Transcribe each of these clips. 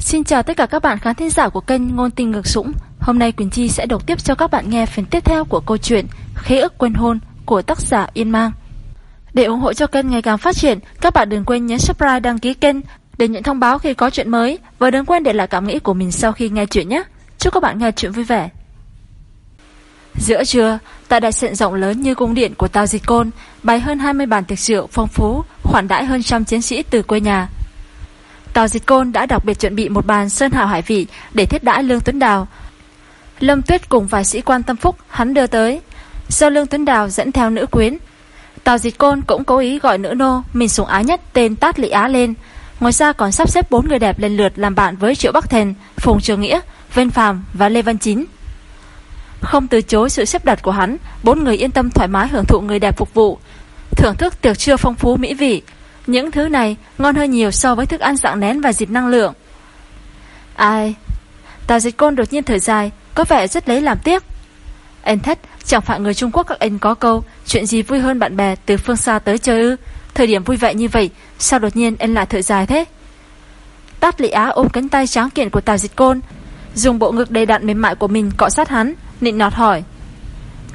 Xin chào tất cả các bạn khán thính giả của kênh Ngôn Tình Ngược Sũng Hôm nay Quỳnh Chi sẽ đọc tiếp cho các bạn nghe phần tiếp theo của câu chuyện Khế ức quên hôn của tác giả Yên Mang. Để ủng hộ cho kênh ngày càng phát triển Các bạn đừng quên nhấn subscribe đăng ký kênh Để nhận thông báo khi có chuyện mới. Và đừng quên để lại cảm nghĩ của mình sau khi nghe chuyện nhé. Chúc các bạn nghe chuyện vui vẻ. Giữa trưa, tại đại sảnh rộng lớn như cung điện của Tao Dịch Côn, bày hơn 20 bàn tiệc rượu phong phú, khoản đãi hơn trăm chiến sĩ từ quê nhà. Tào Dịch Côn đã đặc biệt chuẩn bị một bàn sơn hào hải vị để thiết đãi Lương Tuấn Đào. Lâm Tuyết cùng vài sĩ quan tâm phúc hắn đưa tới, do Lương Tuấn Đào dẫn theo nữ quyến. Tào Dịch Côn cũng cố ý gọi nữ nô mình sủng ái nhất tên Tát Lị Á lên. Ngoài ra còn sắp xếp bốn người đẹp lần lượt làm bạn với Triệu Bắc Thền, Phùng Trường Nghĩa, Vên Phàm và Lê Văn Chín. Không từ chối sự xếp đặt của hắn, bốn người yên tâm thoải mái hưởng thụ người đẹp phục vụ, thưởng thức tiệc trưa phong phú mỹ vị. Những thứ này ngon hơn nhiều so với thức ăn dạng nén và dịp năng lượng. Ai? Tào dịch côn đột nhiên thở dài, có vẻ rất lấy làm tiếc. Anh thất, chẳng phải người Trung Quốc các anh có câu chuyện gì vui hơn bạn bè từ phương xa tới chơi ư? Thời điểm vui vẻ như vậy, sao đột nhiên anh lại thở dài thế? Tát Lị Á ôm cánh tay tráng kiện của Tào Dịch Côn, dùng bộ ngực đầy đặn mềm mại của mình cọ sát hắn, nịnh nọt hỏi.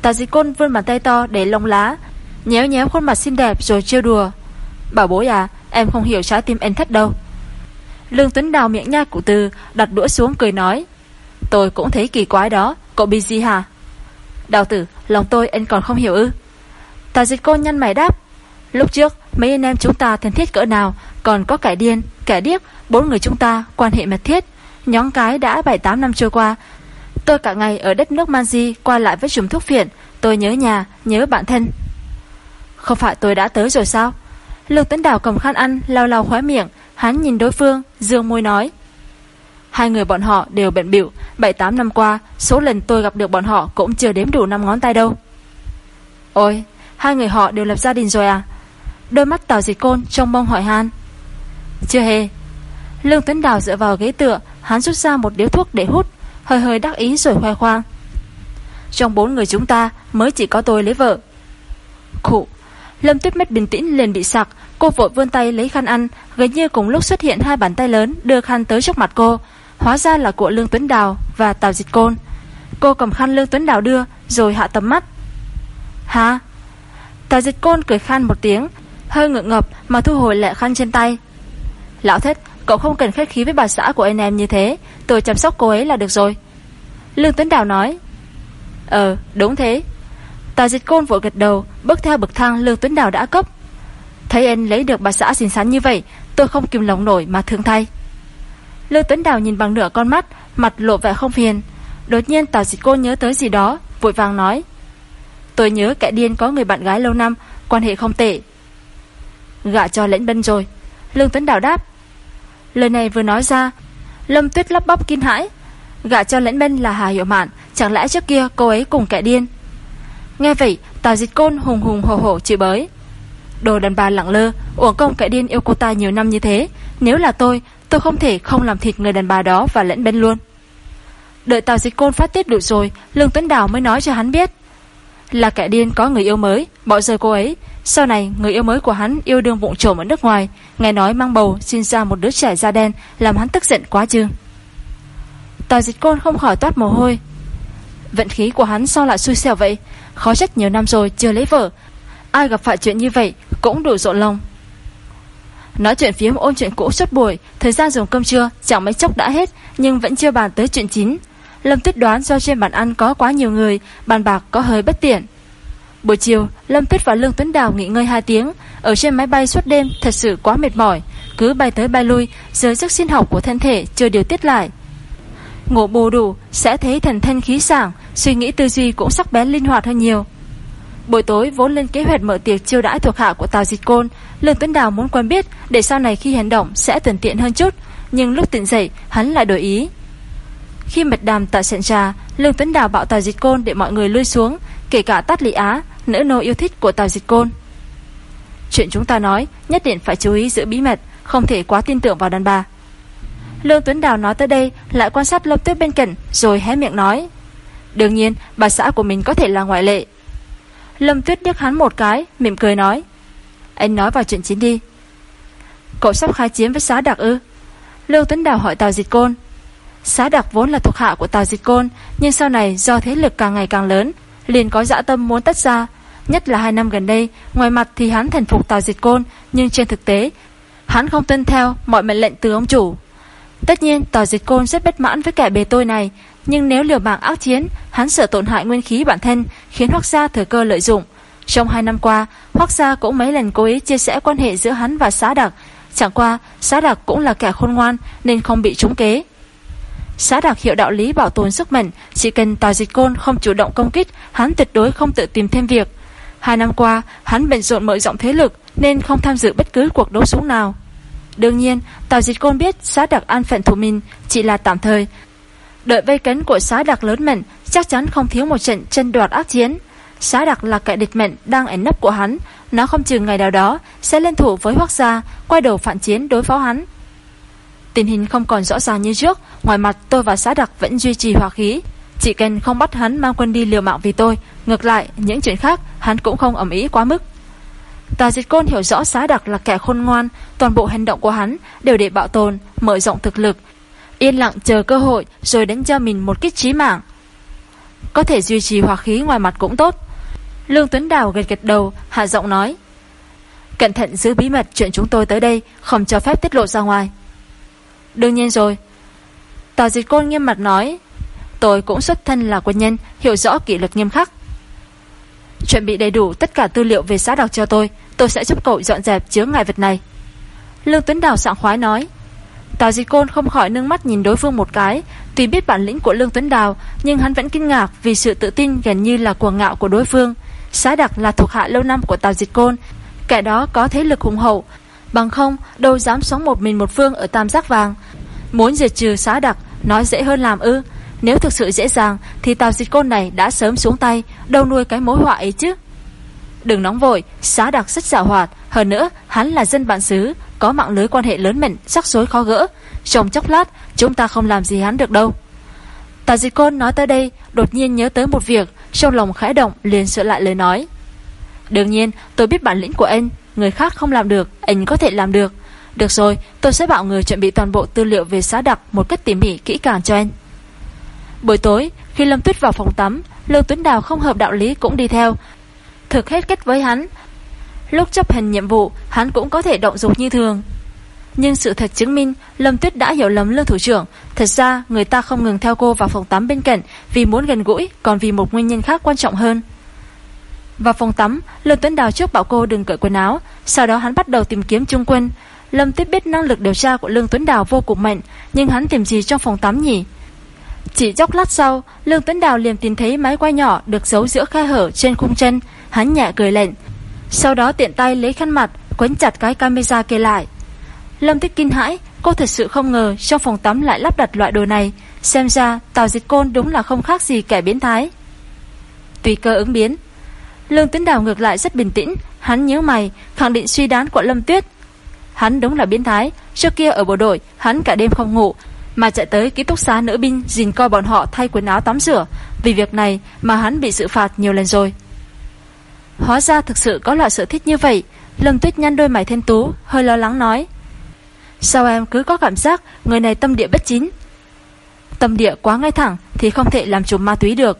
tào dịch côn vươn bàn tay to để lông lá, nhéo nhéo khuôn mặt xinh đẹp rồi trêu đùa. Bảo bối à, em không hiểu trái tim anh thất đâu. Lương Tuấn đào miệng nha cụ từ, đặt đũa xuống cười nói. Tôi cũng thấy kỳ quái đó, cậu bị gì hả? Đào tử, lòng tôi anh còn không hiểu ư. Tà dịch cô nhăn mày đáp. Lúc trước, mấy anh em chúng ta thân thiết cỡ nào, còn có kẻ điên, kẻ điếc, bốn người chúng ta quan hệ mật thiết. Nhóm cái đã 7-8 năm trôi qua, Tôi cả ngày ở đất nước Manji qua lại với chùm thuốc phiện, tôi nhớ nhà, nhớ bạn thân. Không phải tôi đã tới rồi sao? Lương Tấn Đào cầm khăn ăn, lau lau khóe miệng, hắn nhìn đối phương, dương môi nói. Hai người bọn họ đều bận biểu, 7-8 năm qua, số lần tôi gặp được bọn họ cũng chưa đếm đủ năm ngón tay đâu. Ôi, hai người họ đều lập gia đình rồi à? Đôi mắt Tào Dịch Côn trong mong hỏi han. Chưa hề. Lương Tuấn Đào dựa vào ghế tựa, hắn rút ra một điếu thuốc để hút, hơi hơi đắc ý rồi khoe khoang. Trong bốn người chúng ta mới chỉ có tôi lấy vợ. Khụ, Lâm Tuyết mất bình tĩnh liền bị sặc, cô vội vươn tay lấy khăn ăn, gần như cùng lúc xuất hiện hai bàn tay lớn đưa khăn tới trước mặt cô, hóa ra là của Lương Tuấn Đào và Tào Dịch Côn. Cô cầm khăn Lương Tuấn Đào đưa, rồi hạ tầm mắt. Hả? Tào Dịch Côn cười khan một tiếng, hơi ngượng ngập mà thu hồi lại khăn trên tay. Lão thất, Cậu không cần khách khí với bà xã của anh em như thế Tôi chăm sóc cô ấy là được rồi Lương Tuấn Đào nói Ờ đúng thế Tà dịch côn vội gật đầu, Bước theo bậc thang Lương Tuấn Đào đã cấp. Thấy anh lấy được bà xã xinh xắn như vậy, Tôi không kìm lòng nổi mà thương thay. Lương Tuấn Đào nhìn bằng nửa con mắt, Mặt lộ vẻ không phiền. Đột nhiên Tào dịch côn nhớ tới gì đó, Vội vàng nói. Tôi nhớ kẻ điên có người bạn gái lâu năm, Quan hệ không tệ. Gạ cho lãnh bân rồi. Lương Tuấn Đào đáp. Lời này vừa nói ra, Lâm Tuyết lắp bắp kinh hãi. Gạ cho lãnh bên là Hà Hiểu Mạn, Chẳng lẽ trước kia cô ấy cùng kẻ điên Nghe vậy Tào dịch côn hùng hùng hổ hổ chịu bới. Đồ đàn bà lặng lơ, Uổng công kẻ điên yêu cô ta nhiều năm như thế. Nếu là tôi Tôi không thể không làm thịt người đàn bà đó Và lẫn bên luôn. Đợi Tào dịch côn phát tiết đủ rồi, Lương Tuấn Đào mới nói cho hắn biết. Là kẻ điên có người yêu mới, Bỏ rơi cô ấy. Sau này, người yêu mới của hắn yêu đương vụng trộm ở nước ngoài. Nghe nói mang bầu, sinh ra một đứa trẻ da đen, Làm hắn tức giận quá chừng. Tào dịch côn không khỏi toát mồ hôi. Vận khí của hắn sao lại xui xẻo vậy? Khó trách nhiều năm rồi chưa lấy vợ. Ai gặp phải chuyện như vậy Cũng đủ rộn lòng. Nói chuyện phiếm ôn chuyện cũ suốt buổi Thời gian dùng cơm trưa chẳng mấy chốc đã hết Nhưng vẫn chưa bàn tới chuyện chính. Lâm tuyết đoán do trên bàn ăn có quá nhiều người Bàn bạc có hơi bất tiện. Buổi chiều, Lâm Tuyết và Lương Tuấn Đào nghỉ ngơi 2 tiếng, ở trên máy bay suốt đêm thật sự quá mệt mỏi, cứ bay tới bay lui, giới giấc sinh học của thân thể chưa điều tiết lại. Ngủ bù đủ sẽ thấy thần thân khí sảng, suy nghĩ tư duy cũng sắc bén linh hoạt hơn nhiều. Buổi tối vốn lên kế hoạch mở tiệc chiêu đãi thuộc hạ của Tào Dịch Côn, Lương Tuấn Đào muốn quen biết để sau này khi hành động sẽ thuận tiện hơn chút, nhưng lúc tỉnh dậy, hắn lại đổi ý. Khi mật đàm tại sảnh trà, Lương Tuấn Đào bảo Tào Dịch Côn để mọi người lui xuống, kể cả Tát Lý Á, nữ nô yêu thích của Tào Dịch Côn. Chuyện chúng ta nói nhất định phải chú ý giữ bí mật, không thể quá tin tưởng vào đàn bà. Lương Tuấn Đào nói tới đây, lại quan sát Lâm Tuyết bên cạnh, rồi hé miệng nói. Đương nhiên, bà xã của mình có thể là ngoại lệ. Lâm Tuyết điếc hắn một cái, mỉm cười nói. Anh nói vào chuyện chính đi. Cậu sắp khai chiến với xã đặc ư? Lương Tuấn Đào hỏi Tào Dịch Côn. Xá đặc vốn là thuộc hạ của Tào Dịch Côn, nhưng sau này do thế lực càng ngày càng lớn, liền có dã tâm muốn tách ra. Nhất là hai năm gần đây, ngoài mặt thì hắn thành phục Tào Dịch Côn, nhưng trên thực tế, hắn không tuân theo mọi mệnh lệnh từ ông chủ. Tất nhiên, Tào Dịch Côn rất bất mãn với kẻ bề tôi này, nhưng nếu liều mạng ác chiến, hắn sợ tổn hại nguyên khí bản thân, khiến Hoắc gia thừa cơ lợi dụng. Trong hai năm qua, Hoắc gia cũng mấy lần cố ý chia sẻ quan hệ giữa hắn và Xá Đặc, chẳng qua Xá Đặc cũng là kẻ khôn ngoan nên không bị trúng kế. Xá Đặc hiểu đạo lý bảo tồn sức mạnh, chỉ cần Tào Dịch Côn không chủ động công kích, hắn tuyệt đối không tự tìm thêm việc. Hai năm qua, hắn bận rộn mở rộng thế lực nên không tham dự bất cứ cuộc đấu súng nào. Đương nhiên, Tào Dịch Côn biết Xá Đặc an phận thủ mình chỉ là tạm thời. Đợi vây cấn của Xá Đặc lớn mạnh, chắc chắn không thiếu một trận chân đoạt ác chiến. Xá Đặc là kẻ địch mệnh đang ẩn nấp của hắn, nó không chừng ngày nào đó sẽ lên thủ với Hoắc gia, quay đầu phản chiến đối phó hắn. Tình hình không còn rõ ràng như trước, ngoài mặt tôi và Xá Đặc vẫn duy trì hòa khí. Chỉ cần không bắt hắn mang quân đi liều mạng vì tôi, ngược lại, những chuyện khác hắn cũng không ẩm ý quá mức. Tà Diệt Côn hiểu rõ Xá Đặc là kẻ khôn ngoan, toàn bộ hành động của hắn đều để bảo tồn, mở rộng thực lực, yên lặng chờ cơ hội rồi đánh cho mình một kích chí mạng. Có thể duy trì hòa khí ngoài mặt cũng tốt. Lương Tuấn Đào gật gật đầu, hạ giọng nói. Cẩn thận giữ bí mật chuyện chúng tôi tới đây, không cho phép tiết lộ ra ngoài. Đương nhiên rồi. Tào Diệt Côn nghiêm mặt nói, tôi cũng xuất thân là quân nhân, hiểu rõ kỷ luật nghiêm khắc. Chuẩn bị đầy đủ tất cả tư liệu về xã đọc cho tôi, tôi sẽ giúp cậu dọn dẹp chứa ngại vật này. Lương Tuấn Đào sảng khoái nói. Tào Di Côn không khỏi nương mắt nhìn đối phương một cái, tuy biết bản lĩnh của Lương Tuấn Đào, nhưng hắn vẫn kinh ngạc vì sự tự tin gần như là cuồng ngạo của đối phương. Xá Đặc là thuộc hạ lâu năm của Tào Di Côn, kẻ đó có thế lực hùng hậu, bằng không đâu dám sống một mình một phương ở Tam Giác Vàng. Muốn diệt trừ Xá Đặc, nói dễ hơn làm ư? Nếu thực sự dễ dàng thì Tào Dịch Côn này đã sớm xuống tay, đâu nuôi cái mối họa ấy chứ. Đừng nóng vội, Xá Đặc rất giả hoạt, hơn nữa hắn là dân bản xứ, có mạng lưới quan hệ lớn mệnh Sắc rối khó gỡ. Trong chốc lát, chúng ta không làm gì hắn được đâu. Tà Dịch Côn nói tới đây, đột nhiên nhớ tới một việc, trong lòng khẽ động liền sửa lại lời nói. Đương nhiên, tôi biết bản lĩnh của anh, người khác không làm được, anh có thể làm được. Được rồi, tôi sẽ bảo người chuẩn bị toàn bộ tư liệu về xã đặc một cách tỉ mỉ kỹ càng cho anh. Buổi tối, khi Lâm Tuyết vào phòng tắm, Lưu Tuấn Đào không hợp đạo lý cũng đi theo. Thực hết kết với hắn. Lúc chấp hành nhiệm vụ, hắn cũng có thể động dục như thường. Nhưng sự thật chứng minh Lâm Tuyết đã hiểu lầm lương thủ trưởng Thật ra người ta không ngừng theo cô vào phòng tắm bên cạnh Vì muốn gần gũi Còn vì một nguyên nhân khác quan trọng hơn Vào phòng tắm Lương Tuấn Đào trước bảo cô đừng cởi quần áo Sau đó hắn bắt đầu tìm kiếm trung quân Lâm Tuyết biết năng lực điều tra của Lương Tuấn Đào vô cùng mạnh Nhưng hắn tìm gì trong phòng tắm nhỉ chỉ chốc lát sau Lương Tuấn Đào liền tìm thấy máy quay nhỏ Được giấu giữa khe hở trên khung chân Hắn nhẹ cười lệnh Sau đó tiện tay lấy khăn mặt Quấn chặt cái camera kia lại Lâm Tích kinh hãi, cô thật sự không ngờ trong phòng tắm lại lắp đặt loại đồ này. Xem ra Tào Dịch Côn đúng là không khác gì kẻ biến thái. Tùy cơ ứng biến. Lương Tuấn Đào ngược lại rất bình tĩnh, hắn nhớ mày, khẳng định suy đoán của Lâm Tuyết. Hắn đúng là biến thái, trước kia ở bộ đội, hắn cả đêm không ngủ, mà chạy tới ký túc xá nữ binh dình coi bọn họ thay quần áo tắm rửa. Vì việc này mà hắn bị sự phạt nhiều lần rồi. Hóa ra thực sự có loại sở thích như vậy. Lâm Tuyết nhăn đôi mày thêm tú, hơi lo lắng nói. Sao em cứ có cảm giác người này tâm địa bất chính Tâm địa quá ngay thẳng Thì không thể làm chủ ma túy được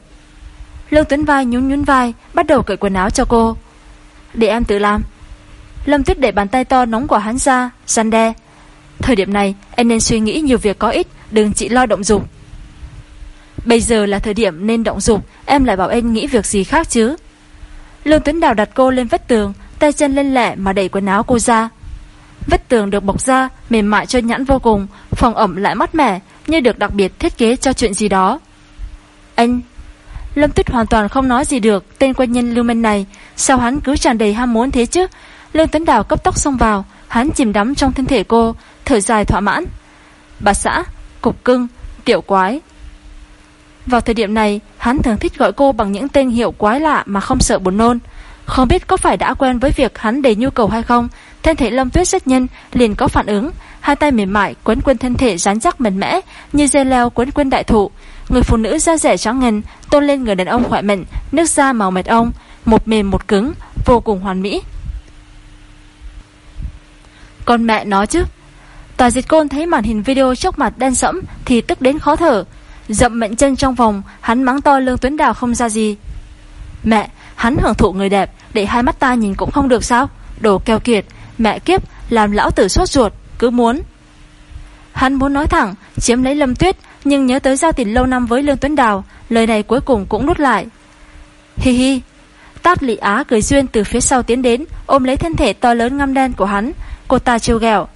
Lương Tuấn Vai nhún nhún vai Bắt đầu cởi quần áo cho cô Để em tự làm Lâm Tuyết để bàn tay to nóng của hắn ra Răn đe Thời điểm này em nên suy nghĩ nhiều việc có ích Đừng chỉ lo động dục Bây giờ là thời điểm nên động dục Em lại bảo em nghĩ việc gì khác chứ Lương Tuấn Đào đặt cô lên vách tường Tay chân lên lẹ mà đẩy quần áo cô ra Vết tường được bọc ra, mềm mại cho nhãn vô cùng, phòng ẩm lại mát mẻ, như được đặc biệt thiết kế cho chuyện gì đó. Anh... Lâm Tuyết hoàn toàn không nói gì được tên quân nhân lưu minh này, sao hắn cứ tràn đầy ham muốn thế chứ? Lương Tuấn Đào cấp tốc xông vào, hắn chìm đắm trong thân thể cô, thở dài thỏa mãn. Bà xã, cục cưng, tiểu quái. Vào thời điểm này, hắn thường thích gọi cô bằng những tên hiệu quái lạ mà không sợ buồn nôn. Không biết có phải đã quen với việc hắn đầy nhu cầu hay không, thân thể Lâm Tuyết rất nhân, liền có phản ứng, hai tay mềm mại quấn quanh thân thể rắn chắc mềm mẽ, như dây leo quấn quanh đại thụ. Người phụ nữ da rẻ trắng ngần tôn lên người đàn ông khỏe mạnh, nước da màu mệt ong, một mềm một cứng, vô cùng hoàn mỹ. Con mẹ nó chứ. Tòa diệt côn thấy màn hình video trước mặt đen sẫm thì tức đến khó thở. Dậm mệnh chân trong vòng, hắn mắng to Lương Tuấn Đào không ra gì. Mẹ, hắn hưởng thụ người đẹp, để hai mắt ta nhìn cũng không được sao? Đồ keo kiệt, mẹ kiếp, làm lão tử sốt ruột, cứ muốn. Hắn muốn nói thẳng, chiếm lấy Lâm Tuyết, nhưng nhớ tới giao tình lâu năm với Lương Tuấn Đào, lời này cuối cùng cũng nút lại. Hi hi. Tát Lị Á cười duyên từ phía sau tiến đến, ôm lấy thân thể to lớn ngăm đen của hắn, cô ta trêu ghẹo.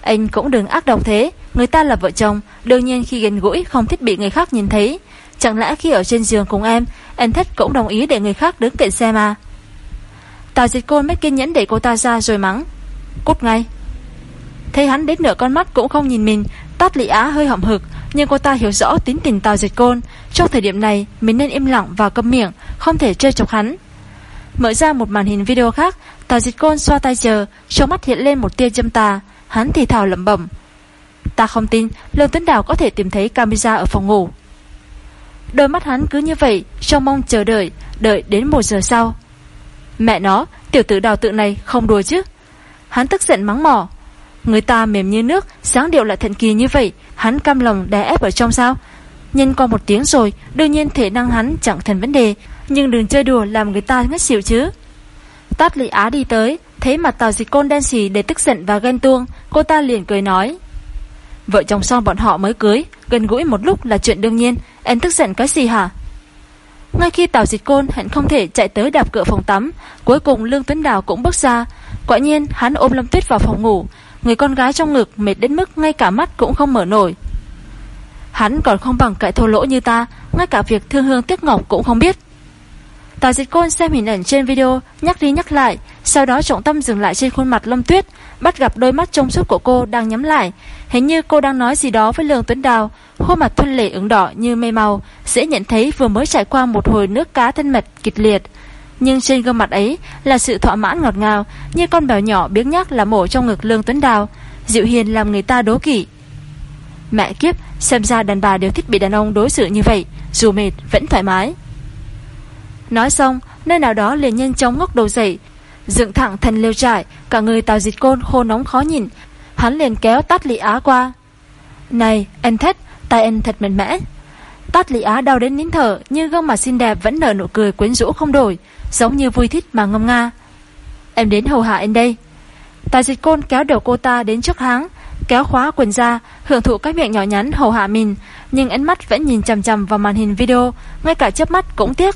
Anh cũng đừng ác độc thế, người ta là vợ chồng, đương nhiên khi gần gũi không thích bị người khác nhìn thấy. Chẳng lẽ khi ở trên giường cùng em, anh thích cũng đồng ý để người khác đứng cạnh xe mà. Tào dịch côn mất kiên nhẫn để cô ta ra rồi mắng. Cút ngay. Thấy hắn đến nửa con mắt cũng không nhìn mình, Tát Lị Á hơi hậm hực, nhưng cô ta hiểu rõ tính tình Tào Dịch Côn, trong thời điểm này mình nên im lặng và câm miệng, không thể chơi chọc hắn. Mở ra một màn hình video khác, Tào Dịch Côn xoa tay chờ, trong mắt hiện lên một tia châm tà, hắn thì thào lẩm bẩm. Ta không tin Lương Tuấn Đào có thể tìm thấy camera ở phòng ngủ. Đôi mắt hắn cứ như vậy, trong mong chờ đợi, đợi đến một giờ sau. Mẹ nó, tiểu tử đào tự này không đùa chứ. Hắn tức giận mắng mỏ. Người ta mềm như nước, sáng điệu lại thận kỳ như vậy, hắn cam lòng đè ép ở trong sao? Nhân qua một tiếng rồi, đương nhiên thể năng hắn chẳng thành vấn đề, nhưng đừng chơi đùa làm người ta ngất xỉu chứ. Tát Lị Á đi tới, thấy mặt Tào Dịch Côn đen xì để tức giận và ghen tuông, cô ta liền cười nói: "Vợ chồng son bọn họ mới cưới, gần gũi một lúc là chuyện đương nhiên, em tức giận cái gì hả?" Ngay khi Tào Dịch Côn hẳn không thể chạy tới đạp cửa phòng tắm, cuối cùng Lương Tuấn Đào cũng bước ra. Quả nhiên, hắn ôm Lâm Tuyết vào phòng ngủ, người con gái trong ngực mệt đến mức ngay cả mắt cũng không mở nổi. Hắn còn không bằng cậy thô lỗ như ta, ngay cả việc thương hương tiếc ngọc cũng không biết. Tào Dịch Côn xem hình ảnh trên video, nhắc đi nhắc lại, sau đó trọng tâm dừng lại trên khuôn mặt Lâm Tuyết, bắt gặp đôi mắt trong suốt của cô đang nhắm lại, hình như cô đang nói gì đó với Lương Tuấn Đào, khuôn mặt thuần lệ ửng đỏ như mây màu, dễ nhận thấy vừa mới trải qua một hồi nước cá thân mật kịch liệt. Nhưng trên gương mặt ấy là sự thỏa mãn ngọt ngào, như con bèo nhỏ biếng nhác là mổ trong ngực Lương Tuấn Đào, dịu hiền làm người ta đố kỵ. Mẹ kiếp, xem ra đàn bà đều thích bị đàn ông đối xử như vậy, dù mệt vẫn thoải mái. Nói xong, nơi nào đó liền nhanh chóng ngóc đầu dậy, dựng thẳng thành lều trải cả người Tào Dịch Côn khô nóng khó nhìn, hắn liền kéo Tát Lý Á qua. "Này, anh thét, tay anh thật mạnh mẽ." Tát Lý Á đau đến nín thở, nhưng gương mặt xinh đẹp vẫn nở nụ cười quyến rũ không đổi, giống như vui thích mà ngâm nga. "Em đến hầu hạ anh đây." Tào Dịch Côn kéo đầu cô ta đến trước háng, kéo khóa quần ra, hưởng thụ cái miệng nhỏ nhắn hầu hạ mình, nhưng ánh mắt vẫn nhìn chằm chằm vào màn hình video, ngay cả chớp mắt cũng tiếc.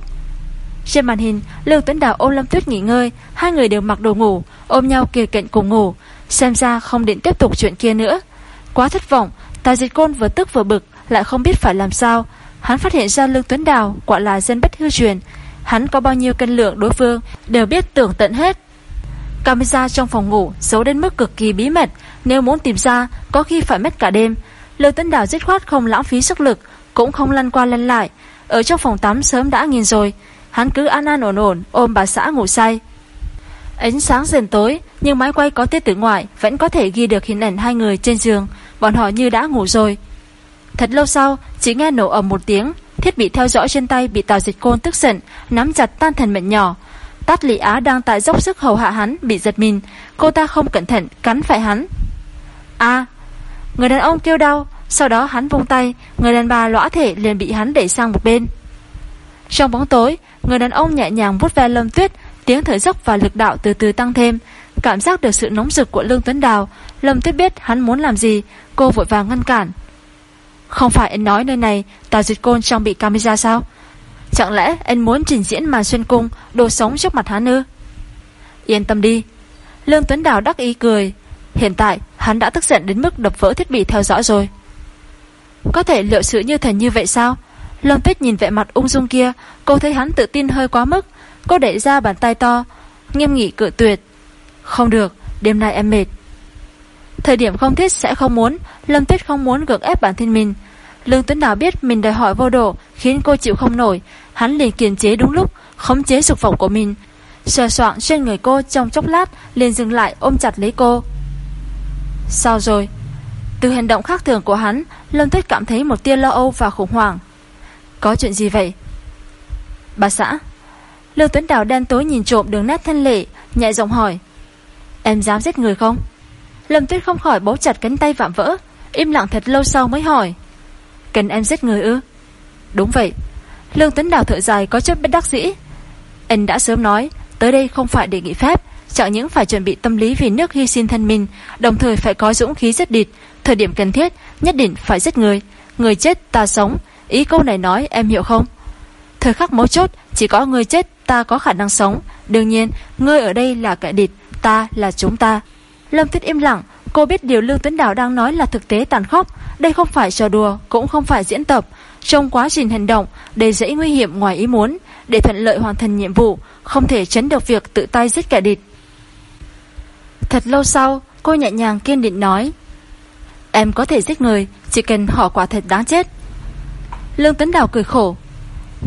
Trên màn hình, Lương Tuấn Đào ôm Lâm Tuyết nghỉ ngơi, hai người đều mặc đồ ngủ, ôm nhau kề cạnh cùng ngủ, xem ra không định tiếp tục chuyện kia nữa. Quá thất vọng, tài Dịch Côn vừa tức vừa bực, lại không biết phải làm sao. Hắn phát hiện ra Lương Tuấn Đào quả là dân bất hư truyền, hắn có bao nhiêu cân lượng đối phương đều biết tưởng tận hết. Camera trong phòng ngủ giấu đến mức cực kỳ bí mật, nếu muốn tìm ra có khi phải mất cả đêm. Lương Tuấn Đào dứt khoát không lãng phí sức lực, cũng không lăn qua lăn lại, ở trong phòng tắm sớm đã nghiền rồi. Hắn cứ an an ổn ổn, ôm bà xã ngủ say. Ánh sáng dần tối, Nhưng máy quay có tiết tử ngoại Vẫn có thể ghi được hình ảnh hai người trên giường. Bọn họ như đã ngủ rồi. Thật lâu sau, chỉ nghe nổ ầm một tiếng, Thiết bị theo dõi trên tay bị Tào Dịch Côn tức giận, Nắm chặt tan thành mệnh nhỏ. Tát Lý Á đang tại dốc sức hầu hạ hắn, Bị giật mình. Cô ta không cẩn thận, cắn phải hắn. A, Người đàn ông kêu đau. Sau đó hắn vung tay, Người đàn bà lõa thể liền bị hắn đẩy sang một bên. Trong bóng tối Người đàn ông nhẹ nhàng vuốt ve Lâm Tuyết, tiếng thở dốc và lực đạo từ từ tăng thêm. Cảm giác được sự nóng rực của Lương Tuấn Đào, Lâm Tuyết biết hắn muốn làm gì, cô vội vàng ngăn cản. Không phải anh nói nơi này tà Dịch Côn trang bị camera sao? Chẳng lẽ anh muốn trình diễn màn xuyên cung đồ sống trước mặt hắn ư? Yên tâm đi. Lương Tuấn Đào đắc ý cười. Hiện tại hắn đã tức giận đến mức đập vỡ thiết bị theo dõi rồi. Có thể liệu sự như thần như vậy sao? Lâm Tuyết nhìn vẻ mặt ung dung kia, cô thấy hắn tự tin hơi quá mức. Cô đẩy ra bàn tay to, nghiêm nghị cự tuyệt. Không được, đêm nay em mệt. Thời điểm không thích sẽ không muốn, Lâm Tuyết không muốn gượng ép bản thân mình. Lương Tuấn Đào biết mình đòi hỏi vô độ, khiến cô chịu không nổi. Hắn liền kiềm chế đúng lúc, khống chế dục vọng của mình. Sờ soạn trên người cô trong chốc lát, liền dừng lại ôm chặt lấy cô. Sao rồi? Từ hành động khác thường của hắn, Lâm Tuyết cảm thấy một tia lo âu và khủng hoảng. Có chuyện gì vậy? Bà xã, Lưu Tuấn Đào đen tối nhìn trộm đường nét thân lệ, Nhẹ giọng hỏi, Em dám giết người không? Lâm Tuyết không khỏi bấu chặt cánh tay vạm vỡ, Im lặng thật lâu sau mới hỏi, Cần em giết người ư Đúng vậy Lương Tuấn Đào thở dài có chút bất đắc dĩ, Anh đã sớm nói, Tới đây không phải để nghỉ phép, Chẳng những phải chuẩn bị tâm lý vì nước hy sinh thân mình, Đồng thời phải có dũng khí giết địch Thời điểm cần thiết nhất định phải giết người Người chết ta sống Ý câu này nói, em hiểu không? Thời khắc mấu chốt, chỉ có người chết, ta có khả năng sống. Đương nhiên, ngươi ở đây là kẻ địch, Ta là chúng ta. Lâm Tuyết im lặng, Cô biết điều Lương Tuấn Đào đang nói là thực tế tàn khốc. Đây không phải trò đùa, Cũng không phải diễn tập. Trong quá trình hành động, Để dễ nguy hiểm ngoài ý muốn, Để thuận lợi hoàn thành nhiệm vụ, Không thể chấn được việc tự tay giết kẻ địch. Thật lâu sau, Cô nhẹ nhàng kiên định nói, Em có thể giết người, Chỉ cần họ quả thật đáng chết. Lương Tấn Đào cười khổ.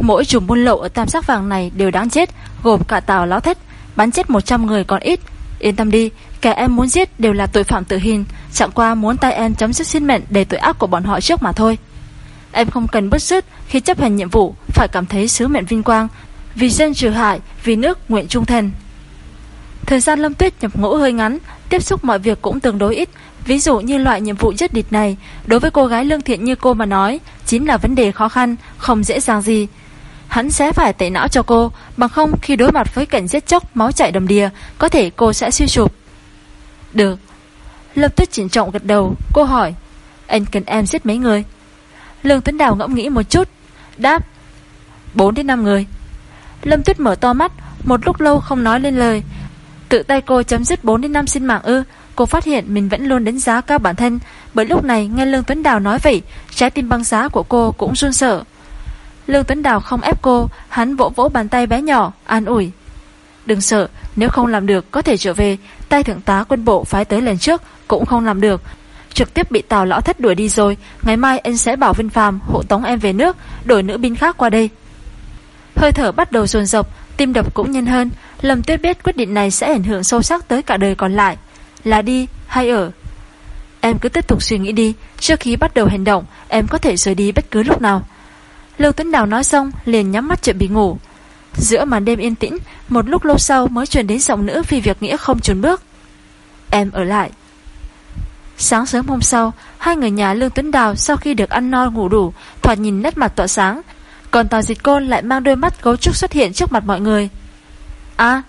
Mỗi chùm buôn lậu ở tam sắc vàng này đều đáng chết Gồm cả tàu láo thất Bắn chết 100 người còn ít. Yên tâm đi Kẻ em muốn giết đều là tội phạm tự hình Chẳng qua muốn tay em chấm dứt sinh mệnh Để tội ác của bọn họ trước mà thôi. Em không cần bất sức khi chấp hành nhiệm vụ Phải cảm thấy sứ mệnh vinh quang Vì dân trừ hại, vì nước nguyện trung thành. Thời gian Lâm Tuyết nhập ngũ hơi ngắn Tiếp xúc mọi việc cũng tương đối ít. Ví dụ như loại nhiệm vụ giết địch này Đối với cô gái lương thiện như cô mà nói Chính là vấn đề khó khăn, Không dễ dàng gì. Hắn sẽ phải tẩy não cho cô, Bằng không khi đối mặt với cảnh giết chóc, Máu chảy đầm đìa, Có thể cô sẽ suy sụp. Được. Lâm Tuyết chỉnh trọng gật đầu, Cô hỏi, Anh cần em giết mấy người? Lương Tuấn Đào ngẫm nghĩ một chút, Đáp 4 đến 5 người. Lâm Tuyết mở to mắt, Một lúc lâu không nói lên lời. Tự tay cô chấm dứt 4 đến 5 sinh mạng ư Cô phát hiện mình vẫn luôn đánh giá cao bản thân. Bởi lúc này, nghe Lương Tuấn Đào nói vậy, Trái tim băng giá của cô cũng run sợ. Lương Tuấn Đào không ép cô, Hắn vỗ vỗ bàn tay bé nhỏ, An ủi. Đừng sợ, nếu không làm được có thể trở về. Tay thượng tá quân bộ phái tới lần trước Cũng không làm được. Trực tiếp bị tàu lão thất đuổi đi rồi, Ngày mai anh sẽ bảo Vinh Phàm hộ tống em về nước, Đổi nữ binh khác qua đây. Hơi thở bắt đầu dồn dập, Tim đập cũng nhanh hơn. Lâm Tuyết biết quyết định này sẽ ảnh hưởng sâu sắc tới cả đời còn lại. Là đi hay ở? Em cứ tiếp tục suy nghĩ đi, Trước khi bắt đầu hành động, Em có thể rời đi bất cứ lúc nào. Lưu Tuấn Đào nói xong, liền nhắm mắt chuẩn bị ngủ. Giữa màn đêm yên tĩnh, Một lúc lâu sau mới truyền đến giọng nữ Vì việc nghĩa không trốn bước. Em ở lại. Sáng sớm hôm sau, Hai người nhà Lương Tuấn Đào sau khi được ăn no ngủ đủ, Thoạt nhìn nét mặt tỏa sáng. Còn Tào Dịch Côn lại mang đôi mắt gấu trúc xuất hiện trước mặt mọi người. À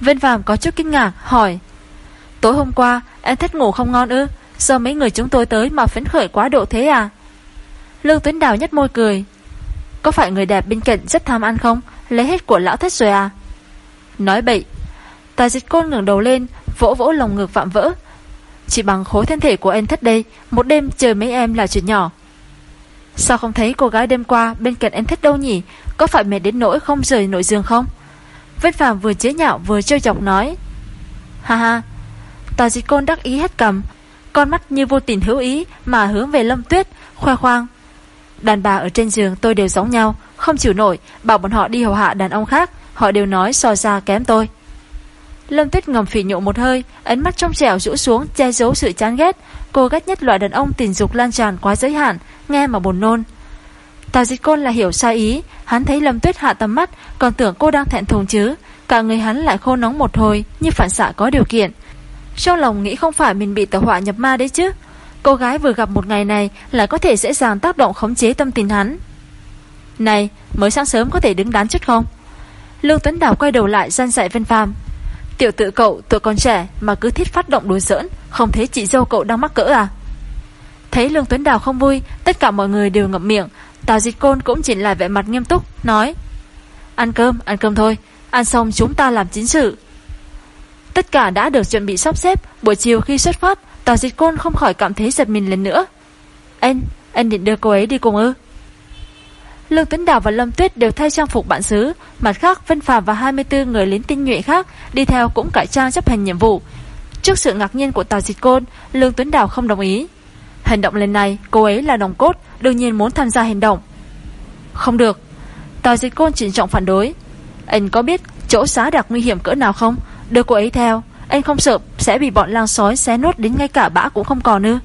Vân Phạm có chút kinh ngạc, hỏi Tối hôm qua, em thích ngủ không ngon ư? Do mấy người chúng tôi tới mà phấn khởi quá độ thế à? Lương Tuấn Đào nhất môi cười. Có phải người đẹp bên cạnh rất tham ăn không? Lấy hết của lão thất rồi à? Nói bậy. Tài dịch côn ngừng đầu lên, Vỗ vỗ lồng ngực vạm vỡ. Chỉ bằng khối thân thể của em thất đây, Một đêm chờ mấy em là chuyện nhỏ. Sao không thấy cô gái đêm qua Bên cạnh em thích đâu nhỉ? Có phải mệt đến nỗi không rời nội giường không? Vết Phạm vừa chế nhạo vừa trêu chọc nói. Ha ha Tào dịch côn đắc ý hết cầm, Con mắt như vô tình hữu ý Mà hướng về lâm tuyết, Khoe khoang. Đàn bà ở trên giường tôi đều giống nhau, Không chịu nổi, Bảo bọn họ đi hầu hạ đàn ông khác, Họ đều nói so ra kém tôi. Lâm Tuyết ngầm phỉ nhộ một hơi ấn mắt trong trẻo rũ xuống, che giấu sự chán ghét. Cô ghét nhất loại đàn ông tình dục lan tràn quá giới hạn, Nghe mà buồn nôn. Tào dịch côn là hiểu sai ý, Hắn thấy Lâm Tuyết hạ tầm mắt, Còn tưởng cô đang thẹn thùng chứ, Cả người hắn lại khô nóng một hồi Như phản xạ có điều kiện. Trong lòng nghĩ không phải mình bị tàu họa nhập ma đấy chứ. Cô gái vừa gặp một ngày này Lại có thể dễ dàng tác động khống chế tâm tình hắn. Này mới sáng sớm có thể đứng đắn chút không? Lương Tuấn Đào quay đầu lại gian dạy Vân Phàm. Tiểu tự cậu tuổi còn trẻ Mà cứ thiết phát động đối giỡn Không thấy chị dâu cậu đang mắc cỡ à? Thấy Lương Tuấn Đào không vui Tất cả mọi người đều ngậm miệng. Tào dịch côn cũng chỉnh lại vẻ mặt nghiêm túc Nói Ăn cơm, ăn cơm thôi. Ăn xong chúng ta làm chính sự. Tất cả đã được chuẩn bị sắp xếp. Buổi chiều khi xuất phát Tào dịch côn không khỏi cảm thấy giật mình lần nữa. Anh, anh định đưa cô ấy đi cùng ư? Lương Tuấn Đào và Lâm Tuyết đều thay trang phục bạn xứ. Mặt khác Vân Phàm và 24 người lính tinh nhuệ khác Đi theo cũng cải trang chấp hành nhiệm vụ. Trước sự ngạc nhiên của Tào Dịch Côn Lương Tuấn Đào không đồng ý. Hành động lần này cô ấy là đồng cốt Đương nhiên muốn tham gia hành động. Không được. Tào Dịch Côn trịnh trọng phản đối. Anh có biết chỗ xá đặc nguy hiểm cỡ nào không? Đưa cô ấy theo. Anh không sợ sẽ bị bọn lang sói xé nốt đến ngay cả bã cũng không còn nữa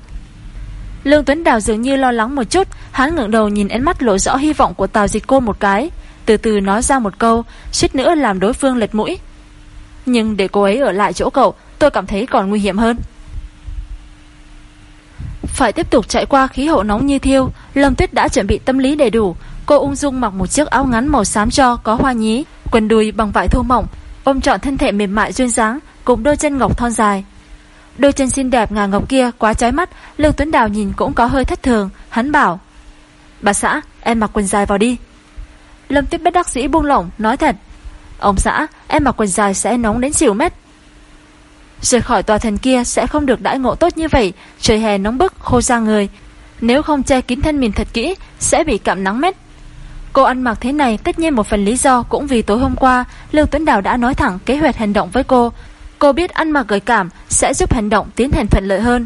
Lương Tuấn Đào dường như lo lắng một chút. Hắn ngẩng đầu nhìn ánh mắt lộ rõ hy vọng của Tào Dịch Cô một cái. Từ từ nói ra một câu suýt nữa làm đối phương lệch mũi. Nhưng để cô ấy ở lại chỗ cậu Tôi cảm thấy còn nguy hiểm hơn. Phải tiếp tục chạy qua khí hậu nóng như thiêu, Lâm Tuyết đã chuẩn bị tâm lý đầy đủ. Cô ung dung mặc một chiếc áo ngắn màu xám cho có hoa nhí, quần đùi bằng vải thô mỏng, ôm trọn thân thể mềm mại duyên dáng cùng đôi chân ngọc thon dài. Đôi chân xinh đẹp ngà ngọc kia quá trái mắt, Lương Tuấn Đào nhìn cũng có hơi thất thường, hắn bảo: "Bà xã, em mặc quần dài vào đi." Lâm Tuyết bất đắc dĩ buông lỏng, nói thật: "Ông xã, em mặc quần dài sẽ nóng đến xỉu mét. Rời khỏi tòa thần kia sẽ không được đãi ngộ tốt như vậy, trời hè nóng bức, khô ra người. Nếu không che kín thân mình thật kỹ, sẽ bị cảm nắng mét. Cô ăn mặc thế này tất nhiên một phần lý do cũng vì tối hôm qua Lương Tuấn Đào đã nói thẳng kế hoạch hành động với cô. Cô biết ăn mặc gợi cảm sẽ giúp hành động tiến hành thuận lợi hơn.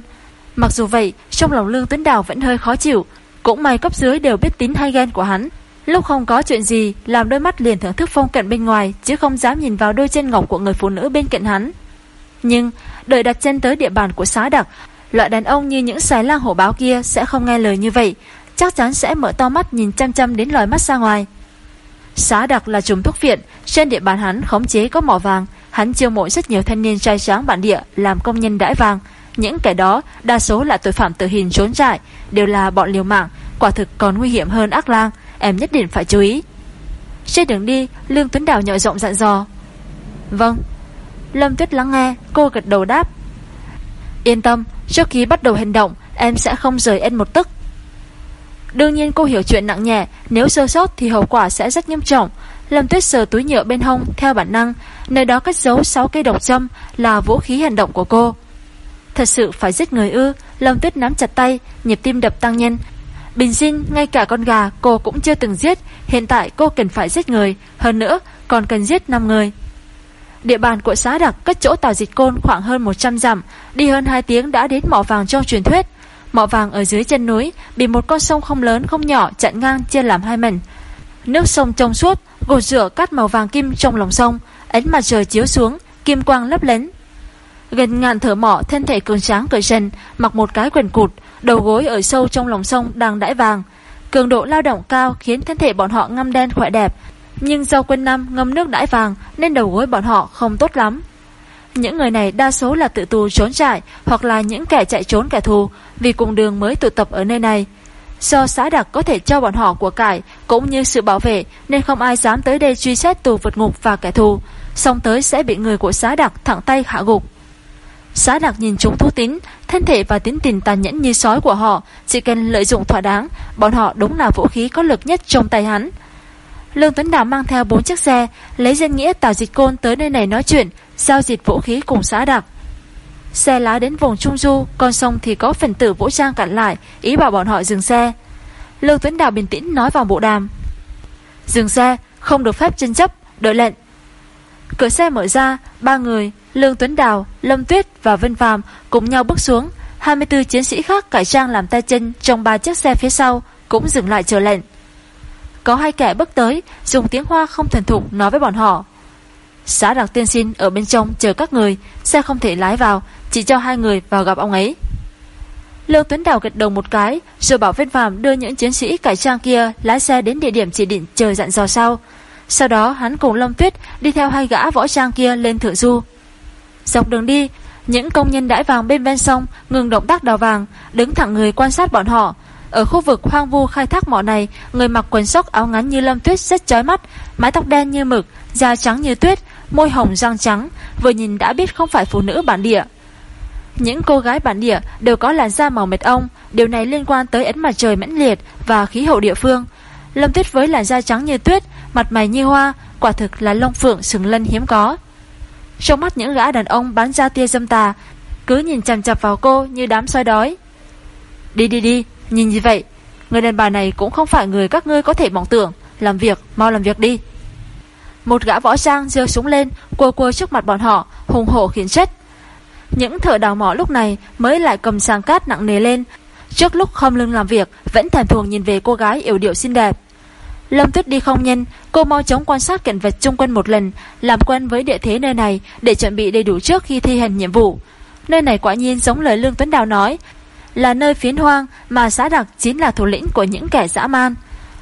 Mặc dù vậy, trong lòng Lương Tuấn Đào vẫn hơi khó chịu. Cũng may cấp dưới đều biết tính hay ghen của hắn. Lúc không có chuyện gì, làm đôi mắt liền thưởng thức phong cận bên ngoài, chứ không dám nhìn vào đôi chân ngọc của người phụ nữ bên cạnh hắn. Nhưng, đợi đặt chân tới địa bàn của xá đặc, loại đàn ông như những xài lang hổ báo kia sẽ không nghe lời như vậy, chắc chắn sẽ mở to mắt nhìn chăm chăm đến lòi mắt ra ngoài. Xá đặc là trùm thuốc viện, trên địa bàn hắn khống chế có mỏ vàng, hắn chiêu mộ rất nhiều thanh niên trai tráng bản địa làm công nhân đãi vàng. Những kẻ đó đa số là tội phạm tử hình trốn trại, đều là bọn liều mạng, quả thực còn nguy hiểm hơn ác lang, em nhất định phải chú ý. Trên đường đi, Lương Tuấn Đào nhỏ rộng dặn dò. Vâng. Lâm Tuyết lắng nghe, cô gật đầu đáp. Yên tâm, trước khi bắt đầu hành động, em sẽ không rời em một tức. Đương nhiên cô hiểu chuyện nặng nhẹ, nếu sơ sót thì hậu quả sẽ rất nghiêm trọng. Lâm Tuyết sờ túi nhựa bên hông theo bản năng, nơi đó cất giấu 6 cây độc châm là vũ khí hành động của cô. Thật sự phải giết người ư? Lâm Tuyết nắm chặt tay, nhịp tim đập tăng nhanh. Bình sinh, ngay cả con gà cô cũng chưa từng giết, hiện tại cô cần phải giết người, hơn nữa còn cần giết 5 người. Địa bàn của xã đặc cách chỗ tàu dịch côn khoảng hơn 100 dặm, đi hơn 2 tiếng đã đến mỏ vàng trong truyền thuyết. Mỏ vàng ở dưới chân núi bị một con sông không lớn không nhỏ chặn ngang chia làm hai mảnh. Nước sông trong suốt, gột rửa cát màu vàng kim trong lòng sông, ánh mặt trời chiếu xuống, kim quang lấp lánh. Gần ngàn thở mỏ thân thể cường tráng cởi trần, mặc một cái quần cụt, đầu gối ở sâu trong lòng sông đang đãi vàng. Cường độ lao động cao khiến thân thể bọn họ ngâm đen khỏe đẹp, nhưng do quân năm ngâm nước đãi vàng nên đầu gối bọn họ không tốt lắm. Những người này đa số là tự tù trốn trại hoặc là những kẻ chạy trốn kẻ thù vì cùng đường mới tụ tập ở nơi này. Do xã đặc có thể cho bọn họ của cải cũng như sự bảo vệ nên không ai dám tới đây truy xét tù vượt ngục và kẻ thù. Xong tới sẽ bị người của xã đặc thẳng tay hạ gục. Xã đặc nhìn chúng thú tín, thân thể và tính tình tàn nhẫn như sói của họ, chỉ cần lợi dụng thỏa đáng, bọn họ đúng là vũ khí có lực nhất trong tay hắn. Lương Tuấn Đào mang theo bốn chiếc xe, lấy danh nghĩa Tào Dịch Côn tới nơi này nói chuyện, giao dịch vũ khí cùng xã đặc. Xe lái đến vùng Trung Du, con sông thì có phần tử vũ trang cản lại, ý bảo bọn họ dừng xe. Lương Tuấn Đào bình tĩnh nói vào bộ đàm. Dừng xe, không được phép tranh chấp, đợi lệnh. Cửa xe mở ra, ba người, Lương Tuấn Đào, Lâm Tuyết và Vân Phàm cùng nhau bước xuống. 24 chiến sĩ khác cải trang làm tay chân trong ba chiếc xe phía sau cũng dừng lại chờ lệnh. Có hai kẻ bước tới, dùng tiếng hoa không thần thục nói với bọn họ. Xã đặc tiên xin ở bên trong chờ các người, xe không thể lái vào, chỉ cho hai người vào gặp ông ấy. Lương Tuấn Đào gật đầu một cái, rồi bảo Viên Phạm đưa những chiến sĩ cải trang kia lái xe đến địa điểm chỉ định chờ dặn dò sau. Sau đó hắn cùng Lâm Tuyết đi theo hai gã võ trang kia lên thượng du. Dọc đường đi, những công nhân đãi vàng bên ven sông ngừng động tác đào vàng, đứng thẳng người quan sát bọn họ. Ở khu vực hoang vu khai thác mỏ này, người mặc quần sóc áo ngắn như Lâm Tuyết rất chói mắt, mái tóc đen như mực, da trắng như tuyết, môi hồng răng trắng, vừa nhìn đã biết không phải phụ nữ bản địa. Những cô gái bản địa đều có làn da màu mệt ong, điều này liên quan tới ánh mặt trời mãnh liệt và khí hậu địa phương. Lâm Tuyết với làn da trắng như tuyết, mặt mày như hoa, quả thực là lông phượng sừng lân hiếm có. Trong mắt những gã đàn ông bán ra tia dâm tà, cứ nhìn chằm chằm vào cô như đám soi đói. Đi đi đi, nhìn như vậy, người đàn bà này cũng không phải người các ngươi có thể mong tưởng, làm việc, mau làm việc đi. Một gã võ trang dơ súng lên, cua cua trước mặt bọn họ, hùng hổ khiến chết. Những thợ đào mỏ lúc này mới lại cầm sàng cát nặng nề lên, trước lúc không lưng làm việc, vẫn thèm thuồng nhìn về cô gái yểu điệu xinh đẹp. Lâm Tuyết đi không nhanh, cô mau chóng quan sát cảnh vật chung quanh một lần, làm quen với địa thế nơi này để chuẩn bị đầy đủ trước khi thi hành nhiệm vụ. Nơi này quả nhiên giống lời Lương Tuấn Đào nói, là nơi phiến hoang mà xã đặc chính là thủ lĩnh của những kẻ dã man.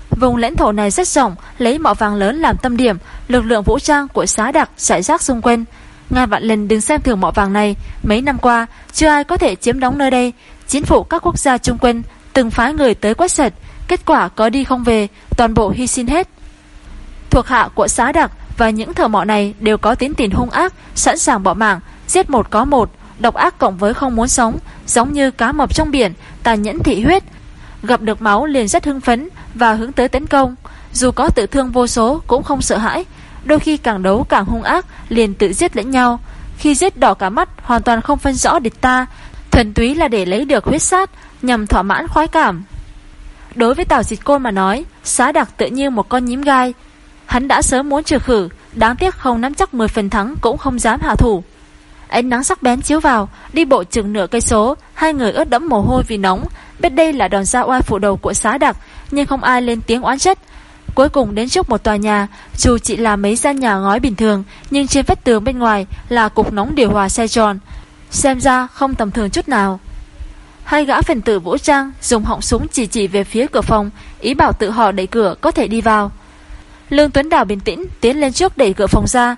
Vùng lãnh thổ này rất rộng, lấy mỏ vàng lớn làm tâm điểm, lực lượng vũ trang của xã đặc trải rác xung quanh. Ngàn vạn lần đừng xem thường mỏ vàng này, mấy năm qua chưa ai có thể chiếm đóng nơi đây, chính phủ các quốc gia chung quanh từng phái người tới quét sạch, kết quả có đi không về, toàn bộ hy sinh hết. Thuộc hạ của Xã đặc và những thợ mỏ này đều có tính tình hung ác, sẵn sàng bỏ mạng, giết một có một, độc ác cộng với không muốn sống, giống như cá mập trong biển, tàn nhẫn thị huyết. Gặp được máu liền rất hưng phấn và hướng tới tấn công, dù có tự thương vô số cũng không sợ hãi, đôi khi càng đấu càng hung ác, liền tự giết lẫn nhau. Khi giết đỏ cả mắt, hoàn toàn không phân rõ địch ta, thuần túy là để lấy được huyết sát, nhằm thỏa mãn khoái cảm. Đối với Tào Dịch Côn mà nói, xá đặc tự như một con nhím gai. Hắn đã sớm muốn trừ khử, đáng tiếc không nắm chắc 10 phần thắng cũng không dám hạ thủ. Ánh nắng sắc bén chiếu vào, đi bộ chừng nửa cây số, hai người ướt đẫm mồ hôi vì nóng, biết đây là đòn ra oai phủ đầu của xá đặc, nhưng không ai lên tiếng oán trách. Cuối cùng đến trước một tòa nhà, dù chỉ là mấy gian nhà ngói bình thường, nhưng trên vách tường bên ngoài là cục nóng điều hòa xe tròn. Xem ra không tầm thường chút nào. Hai gã phần tử vũ trang dùng họng súng chỉ chỉ về phía cửa phòng, ý bảo tự họ đẩy cửa có thể đi vào. Lương Tuấn Đào bình tĩnh tiến lên trước đẩy cửa phòng ra.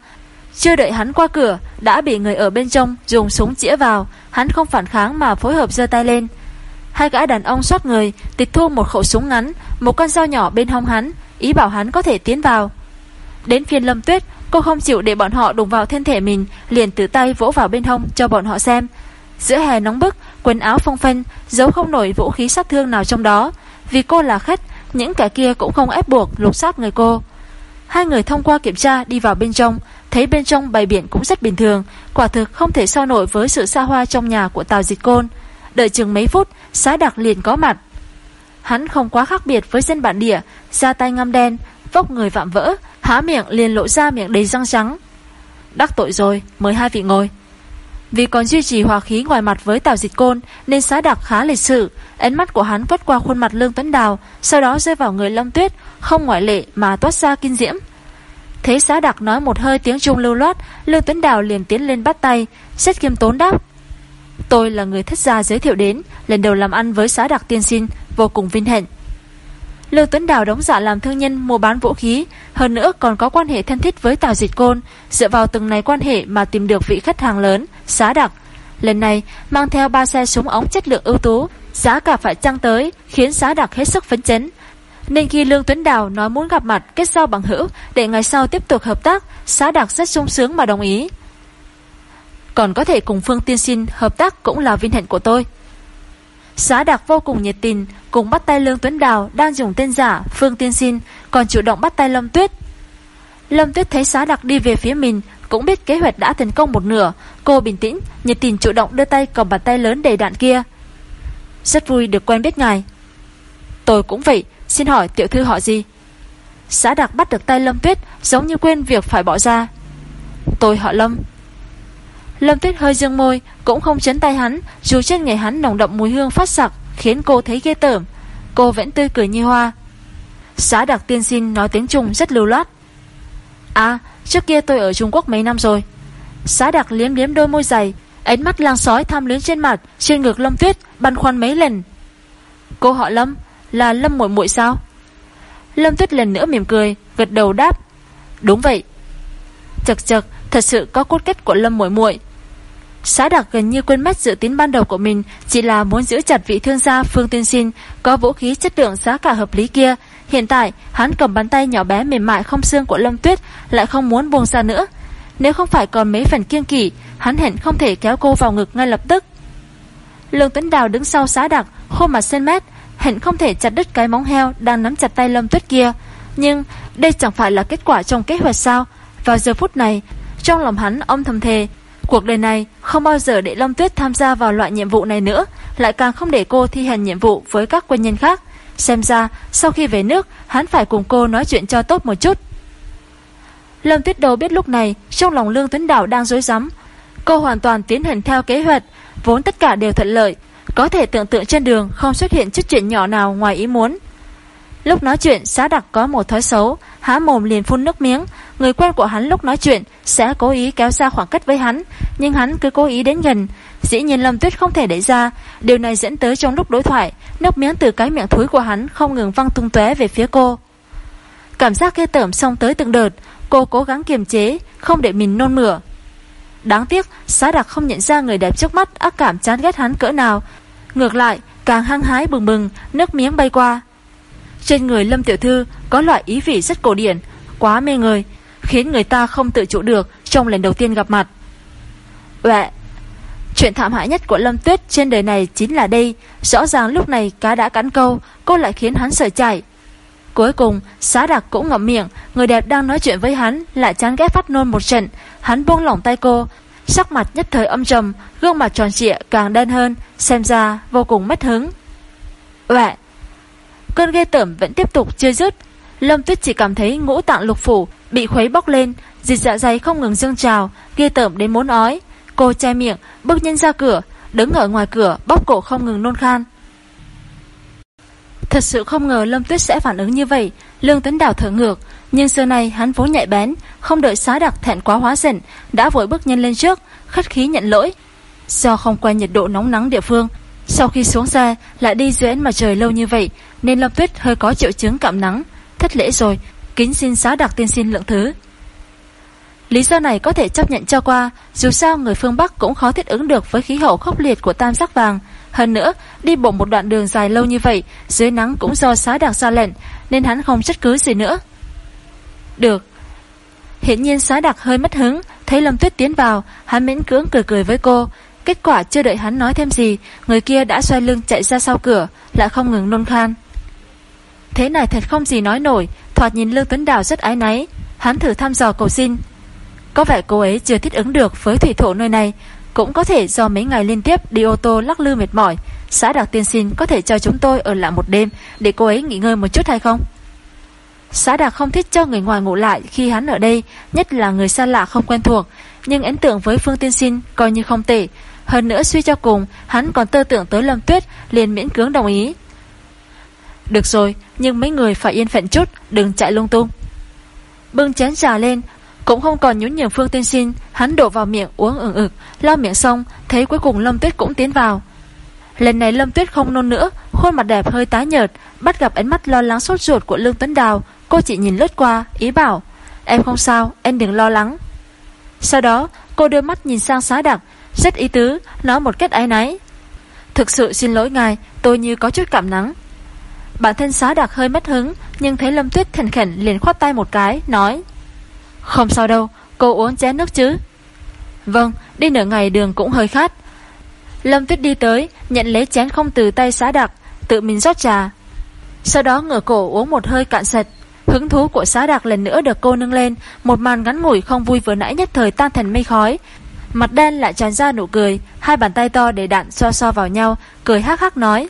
Chưa đợi hắn qua cửa, đã bị người ở bên trong dùng súng chĩa vào, hắn không phản kháng mà phối hợp giơ tay lên. Hai gã đàn ông xót người, tịch thu một khẩu súng ngắn, một con dao nhỏ bên hông hắn, ý bảo hắn có thể tiến vào. Đến phiên Lâm Tuyết, cô không chịu để bọn họ đụng vào thân thể mình, liền từ tay vỗ vào bên hông cho bọn họ xem. Giữa hè nóng bức, quần áo phong phanh, giấu không nổi vũ khí sát thương nào trong đó. Vì cô là khách, những kẻ kia cũng không ép buộc lục soát người cô. Hai người thông qua kiểm tra đi vào bên trong, thấy bên trong bày biển cũng rất bình thường, quả thực không thể so nổi với sự xa hoa trong nhà của Tào Dịch Côn. Đợi chừng mấy phút, xá đặc liền có mặt. Hắn không quá khác biệt với dân bản địa, da tay ngăm đen, vóc người vạm vỡ, há miệng liền lộ ra miệng đầy răng trắng. Đắc tội rồi, mời hai vị ngồi. Vì còn duy trì hòa khí ngoài mặt với Tào Dịch Côn nên xá đặc khá lịch sự, ánh mắt của hắn quét qua khuôn mặt Lương Tuấn Đào, sau đó rơi vào người Lâm Tuyết, không ngoại lệ mà toát ra kinh diễm. Thế xá đặc nói một hơi tiếng Trung lưu loát, Lương Tuấn Đào liền tiến lên bắt tay, rất kiêm tốn đáp. Tôi là người thất gia giới thiệu đến, lần đầu làm ăn với xá đặc tiên sinh, vô cùng vinh hạnh. Lương Tuấn Đào đóng giả làm thương nhân mua bán vũ khí, hơn nữa còn có quan hệ thân thiết với Tào Dịch Côn, dựa vào từng này quan hệ mà tìm được vị khách hàng lớn, xá đặc. Lần này, mang theo ba xe súng ống chất lượng ưu tú, giá cả phải chăng tới, khiến xá đặc hết sức phấn chấn. Nên khi Lương Tuấn Đào nói muốn gặp mặt kết giao bằng hữu để ngày sau tiếp tục hợp tác, xá đặc rất sung sướng mà đồng ý. Còn có thể cùng Phương Tiên Sinh hợp tác cũng là vinh hạnh của tôi. Xá đặc vô cùng nhiệt tình, cùng bắt tay Lương Tuấn Đào đang dùng tên giả Phương Tiên Sinh, còn chủ động bắt tay Lâm Tuyết. Lâm Tuyết thấy xá đặc đi về phía mình, cũng biết kế hoạch đã thành công một nửa. Cô bình tĩnh, nhiệt tình chủ động đưa tay cầm bàn tay lớn đầy đạn kia. Rất vui được quen biết ngài. Tôi cũng vậy, xin hỏi tiểu thư họ gì? Xã đặc bắt được tay Lâm Tuyết giống như quên việc phải bỏ ra. Tôi họ Lâm. Lâm Tuyết hơi dương môi, cũng không chấn tay hắn, dù trên người hắn nồng đậm mùi hương phát sặc, khiến cô thấy ghê tởm. Cô vẫn tươi cười như hoa. Xã đặc tiên sinh nói tiếng Trung rất lưu loát. À, trước kia tôi ở Trung Quốc mấy năm rồi. Xã đặc liếm liếm đôi môi dày, ánh mắt lang sói tham luyến trên mặt, trên ngực Lâm Tuyết, băn khoăn mấy lần. Cô họ Lâm, là Lâm muội muội sao? Lâm Tuyết lần nữa mỉm cười, gật đầu đáp. Đúng vậy. Chật chật, thật sự có cốt kết của Lâm muội muội. Xã đặc gần như quên mất dự tính ban đầu của mình Chỉ là muốn giữ chặt vị thương gia Phương Tiên Sinh Có vũ khí chất lượng giá cả hợp lý kia Hiện tại hắn cầm bàn tay nhỏ bé mềm mại không xương của Lâm Tuyết Lại không muốn buông ra nữa Nếu không phải còn mấy phần kiêng kỵ Hắn hẹn không thể kéo cô vào ngực ngay lập tức Lương Tuấn Đào đứng sau xã đặc Khuôn mặt sen mét Hẹn không thể chặt đứt cái móng heo Đang nắm chặt tay Lâm Tuyết kia Nhưng đây chẳng phải là kết quả trong kế hoạch sao Vào giờ phút này Trong lòng hắn ông thầm thề Cuộc đời này không bao giờ để Lâm Tuyết tham gia vào loại nhiệm vụ này nữa, lại càng không để cô thi hành nhiệm vụ với các quân nhân khác. Xem ra, sau khi về nước, hắn phải cùng cô nói chuyện cho tốt một chút. Lâm Tuyết đâu biết lúc này, trong lòng Lương Tuấn Đảo đang dối rắm Cô hoàn toàn tiến hành theo kế hoạch, vốn tất cả đều thuận lợi. Có thể tưởng tượng trên đường không xuất hiện chút chuyện nhỏ nào ngoài ý muốn. Lúc nói chuyện, xá đặc có một thói xấu, há mồm liền phun nước miếng. Người quen của hắn lúc nói chuyện sẽ cố ý kéo ra khoảng cách với hắn, nhưng hắn cứ cố ý đến gần. Dĩ nhiên Lâm Tuyết không thể để ra, điều này dẫn tới trong lúc đối thoại, nước miếng từ cái miệng thúi của hắn không ngừng văng tung tóe về phía cô. Cảm giác ghê tởm xong tới từng đợt, cô cố gắng kiềm chế, không để mình nôn mửa. Đáng tiếc, xá đặc không nhận ra người đẹp trước mắt ác cảm chán ghét hắn cỡ nào ngược lại càng hăng hái bừng bừng, nước miếng bay qua. Trên người Lâm Tiểu Thư có loại ý vị rất cổ điển, quá mê người, khiến người ta không tự chủ được trong lần đầu tiên gặp mặt. Uệ, chuyện thảm hại nhất của Lâm Tuyết trên đời này chính là đây, rõ ràng lúc này cá đã cắn câu, cô lại khiến hắn sợ chạy. Cuối cùng, xá đặc cũng ngậm miệng, người đẹp đang nói chuyện với hắn lại chán ghét phát nôn một trận, hắn buông lỏng tay cô, sắc mặt nhất thời âm trầm, gương mặt tròn trịa càng đen hơn, xem ra vô cùng mất hứng. Uệ, cơn ghê tởm vẫn tiếp tục chưa dứt, Lâm Tuyết chỉ cảm thấy ngũ tạng lục phủ bị khuấy bốc lên, dịch dạ dày không ngừng dương trào, ghê tởm đến muốn ói. Cô che miệng, bước nhanh ra cửa, đứng ở ngoài cửa, bóc cổ không ngừng nôn khan. Thật sự không ngờ Lâm Tuyết sẽ phản ứng như vậy, Lương tấn Đào thở ngược, nhưng xưa nay hắn vốn nhạy bén, không đợi xá đặc thẹn quá hóa giận, đã vội bước nhân lên trước, khất khí nhận lỗi. Do không quen nhiệt độ nóng nắng địa phương, sau khi xuống xe lại đi dưới mà mặt trời lâu như vậy, nên Lâm Tuyết hơi có triệu chứng cảm nắng, thất lễ rồi, kính xin xá đặc tiên xin lượng thứ. Lý do này có thể chấp nhận cho qua, dù sao người phương Bắc cũng khó thích ứng được với khí hậu khốc liệt của tam sắc vàng. Hơn nữa, đi bộ một đoạn đường dài lâu như vậy, dưới nắng cũng do xá đặc ra lệnh, nên hắn không chất cứ gì nữa. Được. Hiện nhiên xá đặc hơi mất hứng, thấy Lâm Tuyết tiến vào, hắn miễn cưỡng cười cười với cô. Kết quả chưa đợi hắn nói thêm gì, người kia đã xoay lưng chạy ra sau cửa, lại không ngừng nôn khan. Thế này thật không gì nói nổi, thoạt nhìn Lương Tuấn Đào rất ái náy. Hắn thử thăm dò cầu xin, có vẻ cô ấy chưa thích ứng được với thủy thổ nơi này Cũng có thể do mấy ngày liên tiếp đi ô tô lắc lư mệt mỏi Xã đặc tiên xin có thể cho chúng tôi ở lại một đêm Để cô ấy nghỉ ngơi một chút hay không Xã Đạc không thích cho người ngoài ngủ lại khi hắn ở đây, Nhất là người xa lạ không quen thuộc. Nhưng ấn tượng với Phương Tiên Sinh coi như không tệ. Hơn nữa suy cho cùng, Hắn còn tơ tưởng tới Lâm Tuyết, liền miễn cưỡng đồng ý. Được rồi, Nhưng mấy người phải yên phận chút, Đừng chạy lung tung. Bưng chén trà lên, cũng không còn nhún nhường Phương Tiên Sinh, Hắn đổ vào miệng uống ửng ực, Lau miệng xong, thấy cuối cùng Lâm Tuyết cũng tiến vào. Lần này Lâm Tuyết không nôn nữa, Khuôn mặt đẹp hơi tái nhợt, Bắt gặp ánh mắt lo lắng sốt ruột của Lương Tuấn Đào Cô chỉ nhìn lướt qua Ý bảo Em không sao em đừng lo lắng Sau đó cô đưa mắt nhìn sang xá đặc Rất ý tứ Nói một cách ái náy Thực sự xin lỗi ngài Tôi như có chút cảm nắng Bản thân xá đặc hơi mất hứng Nhưng thấy Lâm Tuyết thành khẩn liền khoát tay một cái Nói không sao đâu, cô uống chén nước chứ. Vâng, đi nửa ngày đường cũng hơi khát. Lâm Tuyết đi tới, nhận lấy chén không từ tay xá đặc, tự mình rót trà. Sau đó ngửa cổ uống một hơi cạn sạch. Hứng thú của xá đặc lần nữa được cô nâng lên, một màn ngắn ngủi không vui vừa nãy nhất thời tan thành mây khói. Mặt đen lại tràn ra nụ cười, hai bàn tay to để đạn so so vào nhau, cười hắc hắc nói.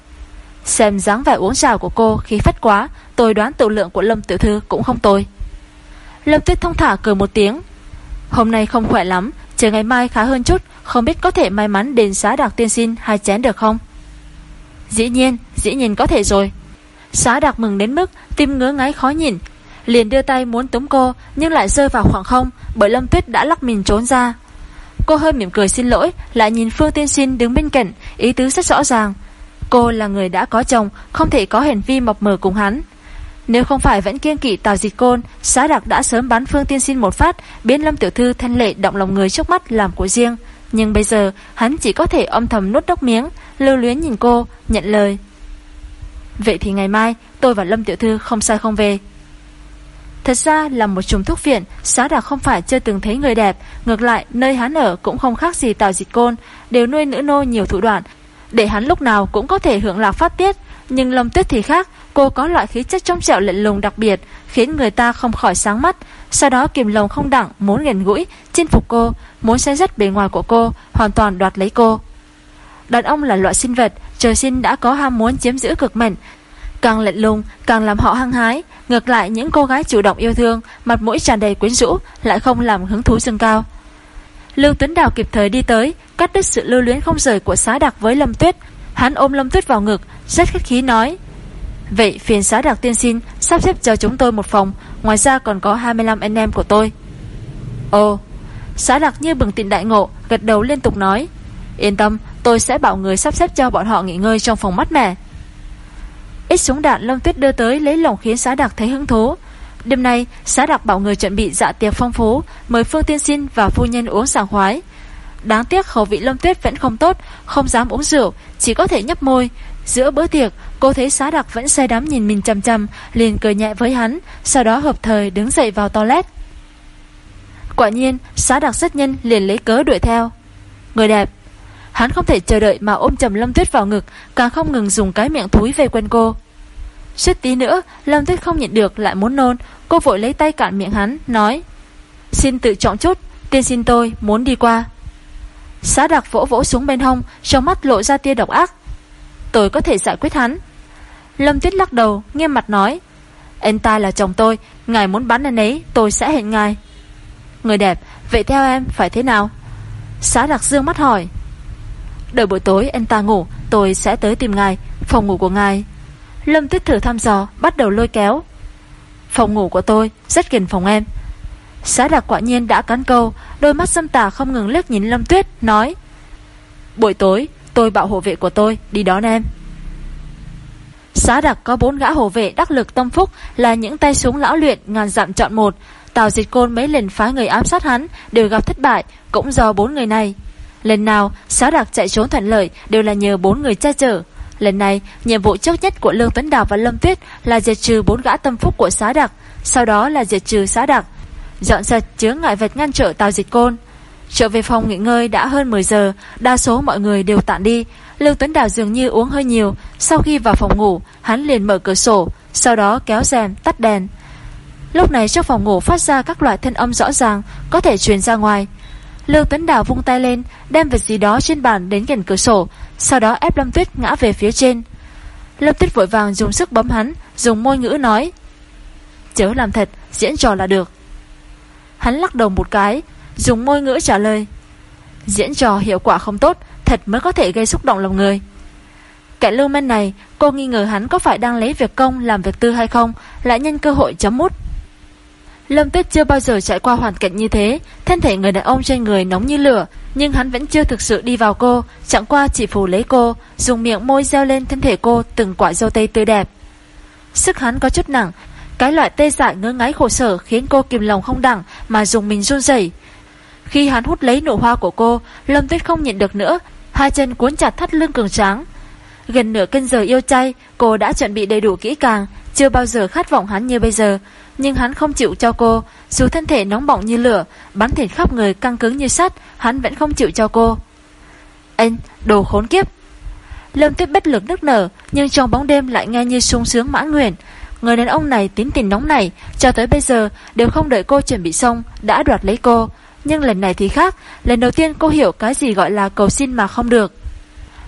Xem dáng vẻ uống trà của cô khí phách quá, tôi đoán tự lượng của Lâm Tiểu Thư cũng không tồi. Lâm Tuyết thông thả cười một tiếng Hôm nay không khỏe lắm Chờ ngày mai khá hơn chút Không biết có thể may mắn đến xá đặc tiên xin hai chén được không Dĩ nhiên Dĩ nhiên có thể rồi Xá đặc mừng đến mức tim ngứa ngáy khó nhìn Liền đưa tay muốn túm cô Nhưng lại rơi vào khoảng không Bởi Lâm Tuyết đã lắc mình trốn ra Cô hơi mỉm cười xin lỗi Lại nhìn Phương Tiên Sinh đứng bên cạnh Ý tứ rất rõ ràng Cô là người đã có chồng Không thể có hành vi mập mờ cùng hắn nếu không phải vẫn kiên kỵ tào dịch côn, xá đặc đã sớm bắn Phương Tiên Sinh một phát, biến Lâm Tiểu Thư thanh lệ động lòng người trước mắt làm của riêng. Nhưng bây giờ, hắn chỉ có thể âm thầm nuốt đốc miếng, lưu luyến nhìn cô, nhận lời. Vậy thì ngày mai, tôi và Lâm Tiểu Thư không sai không về. Thật ra là một chùm thuốc viện, xá đặc không phải chưa từng thấy người đẹp, ngược lại, nơi hắn ở cũng không khác gì tào dịch côn, đều nuôi nữ nô nhiều thủ đoạn, để hắn lúc nào cũng có thể hưởng lạc phát tiết. Nhưng Lâm Tuyết thì khác, Cô có loại khí chất trong trẻo lệnh lùng đặc biệt, khiến người ta không khỏi sáng mắt. Sau đó kiềm lòng không đặng, muốn gần gũi, chinh phục cô, muốn xé rách bề ngoài của cô, hoàn toàn đoạt lấy cô. Đàn ông là loại sinh vật, trời sinh đã có ham muốn chiếm giữ cực mạnh. Càng lạnh lùng, càng làm họ hăng hái. Ngược lại những cô gái chủ động yêu thương, mặt mũi tràn đầy quyến rũ, lại không làm hứng thú dâng cao. Lưu Tuấn Đào kịp thời đi tới, cắt đứt sự lưu luyến không rời của xá đặc với Lâm Tuyết. Hắn ôm Lâm Tuyết vào ngực, rất khách khí nói. Vậy phiền Xá đặc tiên xin Sắp xếp cho chúng tôi một phòng Ngoài ra còn có 25 anh em của tôi Ồ Xá đặc như bừng tỉnh đại ngộ Gật đầu liên tục nói Yên tâm tôi sẽ bảo người sắp xếp cho bọn họ nghỉ ngơi trong phòng mắt mẻ Ít súng đạn Lâm Tuyết đưa tới lấy lòng khiến xã đặc thấy hứng thú Đêm nay xã đặc bảo người chuẩn bị dạ tiệc phong phú Mời Phương Tiên sinh và phu nhân uống sảng khoái Đáng tiếc khẩu vị Lâm Tuyết vẫn không tốt Không dám uống rượu chỉ có thể nhấp môi. Giữa bữa tiệc, cô thấy xá đặc vẫn say đắm nhìn mình chầm chầm liền cười nhẹ với hắn, sau đó hợp thời đứng dậy vào toilet. Quả nhiên, xá đặc rất nhân liền lấy cớ đuổi theo. Người đẹp. Hắn không thể chờ đợi mà ôm chầm Lâm Tuyết vào ngực, càng không ngừng dùng cái miệng thúi về quên cô. Suýt tí nữa, Lâm Tuyết không nhịn được lại muốn nôn, cô vội lấy tay cạn miệng hắn, nói Xin tự chọn chút, tiên xin tôi, muốn đi qua. Xá đặc vỗ vỗ xuống bên hông, trong mắt lộ ra tia độc ác. Tôi có thể giải quyết hắn. Lâm Tuyết lắc đầu, nghiêm mặt nói Anh ta là chồng tôi, ngài muốn bắn anh ấy, tôi sẽ hẹn ngài. Người đẹp, vậy theo em phải thế nào? Xá đặc dương mắt hỏi Đợi buổi tối anh ta ngủ, Tôi sẽ tới tìm ngài. Phòng ngủ của ngài. Lâm Tuyết thử thăm dò, Bắt đầu lôi kéo. Phòng ngủ của tôi, rất gần phòng em. Xá đặc quả nhiên đã cắn câu, Đôi mắt xâm tà không ngừng liếc nhìn Lâm Tuyết, Nói, Buổi tối, tôi bảo hộ vệ của tôi, đi đón em. Xá đặc có bốn gã hộ vệ đắc lực tâm phúc Là những tay súng lão luyện ngàn dặm chọn một. Tào dịch côn mấy lần phá người ám sát hắn Đều gặp thất bại, Cũng do bốn người này. Lần nào, xá đặc chạy trốn thuận lợi Đều là nhờ bốn người che chở. Lần này, nhiệm vụ trước nhất của Lương Tuấn Đào và Lâm Tuyết Là diệt trừ bốn gã tâm phúc của xá đặc Sau đó là diệt trừ xá đặc Dọn sạch chứa ngại vật ngăn trở Tào dịch côn. Trở về phòng nghỉ ngơi đã hơn 10 giờ, Đa số mọi người đều tản đi. Lương Tuấn Đào dường như uống hơi nhiều, Sau khi vào phòng ngủ, Hắn liền mở cửa sổ, Sau đó kéo rèm, tắt đèn. Lúc này trong phòng ngủ phát ra các loại thân âm rõ ràng, Có thể truyền ra ngoài. Lưu Tuấn Đào vung tay lên Đem vật gì đó trên bàn đến gần cửa sổ Sau đó ép Lâm Tuyết ngã về phía trên. Lâm Tuyết vội vàng dùng sức bấm hắn Dùng môi ngữ nói Chớ làm thật, diễn trò là được. Hắn lắc đầu một cái Dùng môi ngữ trả lời Diễn trò hiệu quả không tốt Thật mới có thể gây xúc động lòng người. Kẻ lưu men này Cô nghi ngờ hắn có phải đang lấy việc công Làm việc tư hay không Lại nhân cơ hội chấm mút. Lâm Tuyết chưa bao giờ trải qua hoàn cảnh như thế. Thân thể người đàn ông trên người nóng như lửa, Nhưng hắn vẫn chưa thực sự đi vào cô. Chẳng qua chỉ phủ lấy cô, Dùng miệng môi gieo lên thân thể cô Từng quả dâu tây tươi đẹp. Sức hắn có chút nặng. Cái loại tê dại ngơ ngáy khổ sở Khiến cô kìm lòng không đẳng Mà dùng mình run rẩy. Khi hắn hút lấy nụ hoa của cô, Lâm Tuyết không nhịn được nữa, Hai chân cuốn chặt thắt lưng cường tráng. Gần nửa cân giờ yêu chay, Cô đã chuẩn bị đầy đủ kỹ càng chưa bao giờ khát vọng hắn như bây giờ nhưng hắn không chịu cho cô, dù thân thể nóng bỏng như lửa, bắn thịt khắp người căng cứng như sắt, hắn vẫn không chịu cho cô. Anh, đồ khốn kiếp. Lâm Tuyết bất lực nức nở, nhưng trong bóng đêm lại nghe như sung sướng mãn nguyện. Người đàn ông này tính tình nóng này, cho tới bây giờ đều không đợi cô chuẩn bị xong, đã đoạt lấy cô. Nhưng lần này thì khác, lần đầu tiên cô hiểu cái gì gọi là cầu xin mà không được.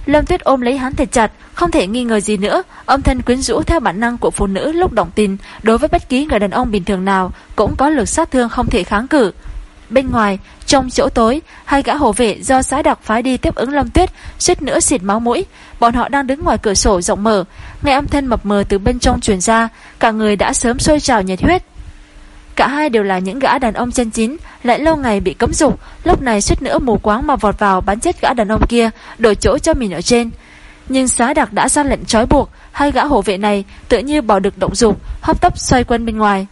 Lâm Tuyết ôm lấy hắn thật chặt, không thể nghi ngờ gì nữa, âm thanh quyến rũ theo bản năng của phụ nữ lúc động tình đối với bất kỳ người đàn ông bình thường nào cũng có lực sát thương không thể kháng cự. Bên ngoài, trong chỗ tối, hai gã hộ vệ do xã đặc phái đi tiếp ứng Lâm Tuyết, suýt nữa xịt máu mũi. Bọn họ đang đứng ngoài cửa sổ rộng mở, nghe âm thanh mập mờ từ bên trong truyền ra, cả người đã sớm sôi trào nhiệt huyết. Cả hai đều là những gã đàn ông chân chín, lại lâu ngày bị cấm dục, lúc này suýt nữa mù quáng mà vọt vào bắn chết gã đàn ông kia, đổi chỗ cho mình ở trên. Nhưng xá đặc đã ra lệnh trói buộc, hai gã hộ vệ này tự như bỏ được động dục, hấp tấp xoay quân bên ngoài.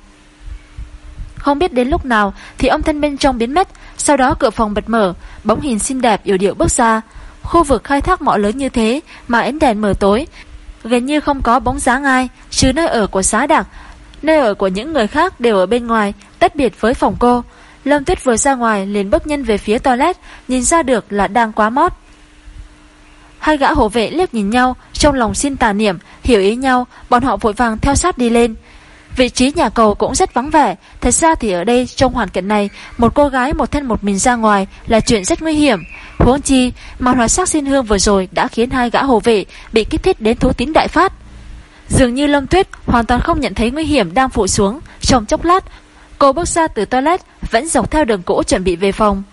Không biết đến lúc nào thì ông thân bên trong biến mất, sau đó cửa phòng bật mở, bóng hình xinh đẹp yếu điệu bước ra. Khu vực khai thác mỏ lớn như thế mà ánh đèn mở tối, gần như không có bóng dáng ai, trừ nơi ở của xá đặc, Nơi ở của những người khác đều ở bên ngoài, tách biệt với phòng cô. Lâm Tuyết vừa ra ngoài liền bước nhân về phía toilet, nhìn ra được là đang quá mót. Hai gã hộ vệ liếc nhìn nhau, trong lòng xin tà niệm, hiểu ý nhau, bọn họ vội vàng theo sát đi lên. Vị trí nhà cầu cũng rất vắng vẻ, thật ra thì ở đây trong hoàn cảnh này, một cô gái một thân một mình ra ngoài là chuyện rất nguy hiểm. Huống chi, màn hoạt sắc xin hương vừa rồi đã khiến hai gã hộ vệ bị kích thích đến thú tín đại phát. Dường như Lâm Tuyết hoàn toàn không nhận thấy nguy hiểm đang phụ xuống. Trong chốc lát, cô bước ra từ toilet, vẫn dọc theo đường cũ chuẩn bị về phòng.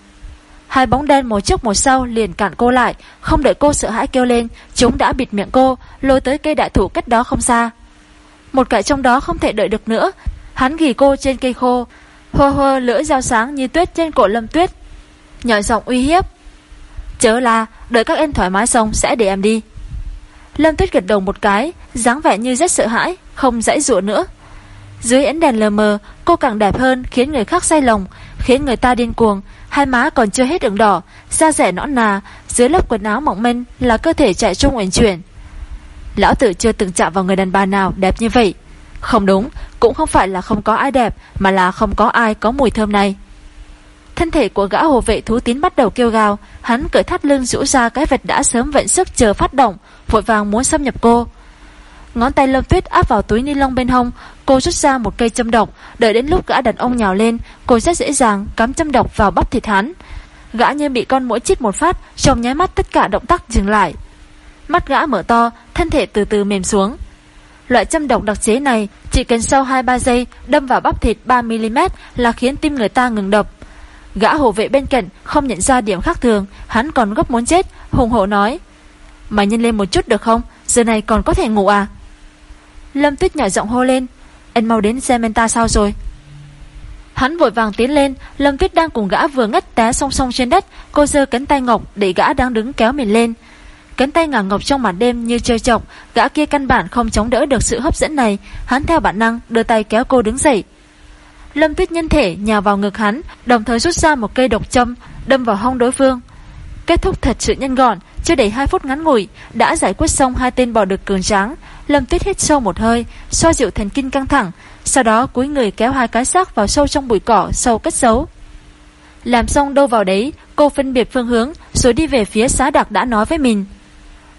Hai bóng đen một trước một sau liền cản cô lại, không đợi cô sợ hãi kêu lên, chúng đã bịt miệng cô, lôi tới cây đại thụ cách đó không xa. Một kẻ trong đó không thể đợi được nữa, hắn ghi cô trên cây khô, hơ hơ lưỡi dao sáng như tuyết trên cổ Lâm Tuyết. Nhỏ giọng uy hiếp. Chớ là, đợi các em thoải mái xong sẽ để em đi. Lâm Tuyết gật đầu một cái, dáng vẻ như rất sợ hãi, không dãy dụa nữa. Dưới ánh đèn lờ mờ, cô càng đẹp hơn khiến người khác say lòng, khiến người ta điên cuồng. hai má còn chưa hết ửng đỏ, da rẻ nõn nà, dưới lớp quần áo mỏng manh là cơ thể chạy trung uyển chuyển. Lão tử chưa từng chạm vào người đàn bà nào đẹp như vậy. Không đúng, cũng không phải là không có ai đẹp, mà là không có ai có mùi thơm này. Thân thể của gã hồ vệ thú tín bắt đầu kêu gào, hắn cởi thắt lưng rũ ra cái vật đã sớm vận sức chờ phát động, vội vàng muốn xâm nhập cô. Ngón tay Lâm Tuyết áp vào túi ni lông bên hông, cô rút ra một cây châm độc, đợi đến lúc gã đàn ông nhào lên, cô rất dễ dàng cắm châm độc vào bắp thịt hắn. Gã như bị con mũi chích một phát, trong nháy mắt tất cả động tác dừng lại. Mắt gã mở to, thân thể từ từ mềm xuống. Loại châm độc đặc chế này chỉ cần sau 2-3 giây đâm vào bắp thịt 3mm là khiến tim người ta ngừng đập. Gã hộ vệ bên cạnh không nhận ra điểm khác thường, hắn còn gấp muốn chết, hùng hổ nói. Mày nhân lên một chút được không? Giờ này còn có thể ngủ à? Lâm Tuyết nhỏ giọng hô lên Anh mau đến xem anh ta sao rồi Hắn vội vàng tiến lên Lâm Tuyết đang cùng gã vừa ngất té song song trên đất Cô giơ cánh tay ngọc để gã đang đứng kéo mình lên Cánh tay ngả ngọc trong màn đêm như chơi chọc Gã kia căn bản không chống đỡ được sự hấp dẫn này Hắn theo bản năng đưa tay kéo cô đứng dậy Lâm Tuyết nhân thể nhào vào ngực hắn Đồng thời rút ra một cây độc châm Đâm vào hông đối phương Kết thúc thật sự nhanh gọn Chưa đầy 2 phút ngắn ngủi Đã giải quyết xong hai tên bò được cường tráng Lâm Tuyết hít sâu một hơi, xoa dịu thần kinh căng thẳng, sau đó cúi người kéo hai cái xác vào sâu trong bụi cỏ sâu cất giấu. Làm xong đâu vào đấy, cô phân biệt phương hướng, rồi đi về phía xá đặc đã nói với mình.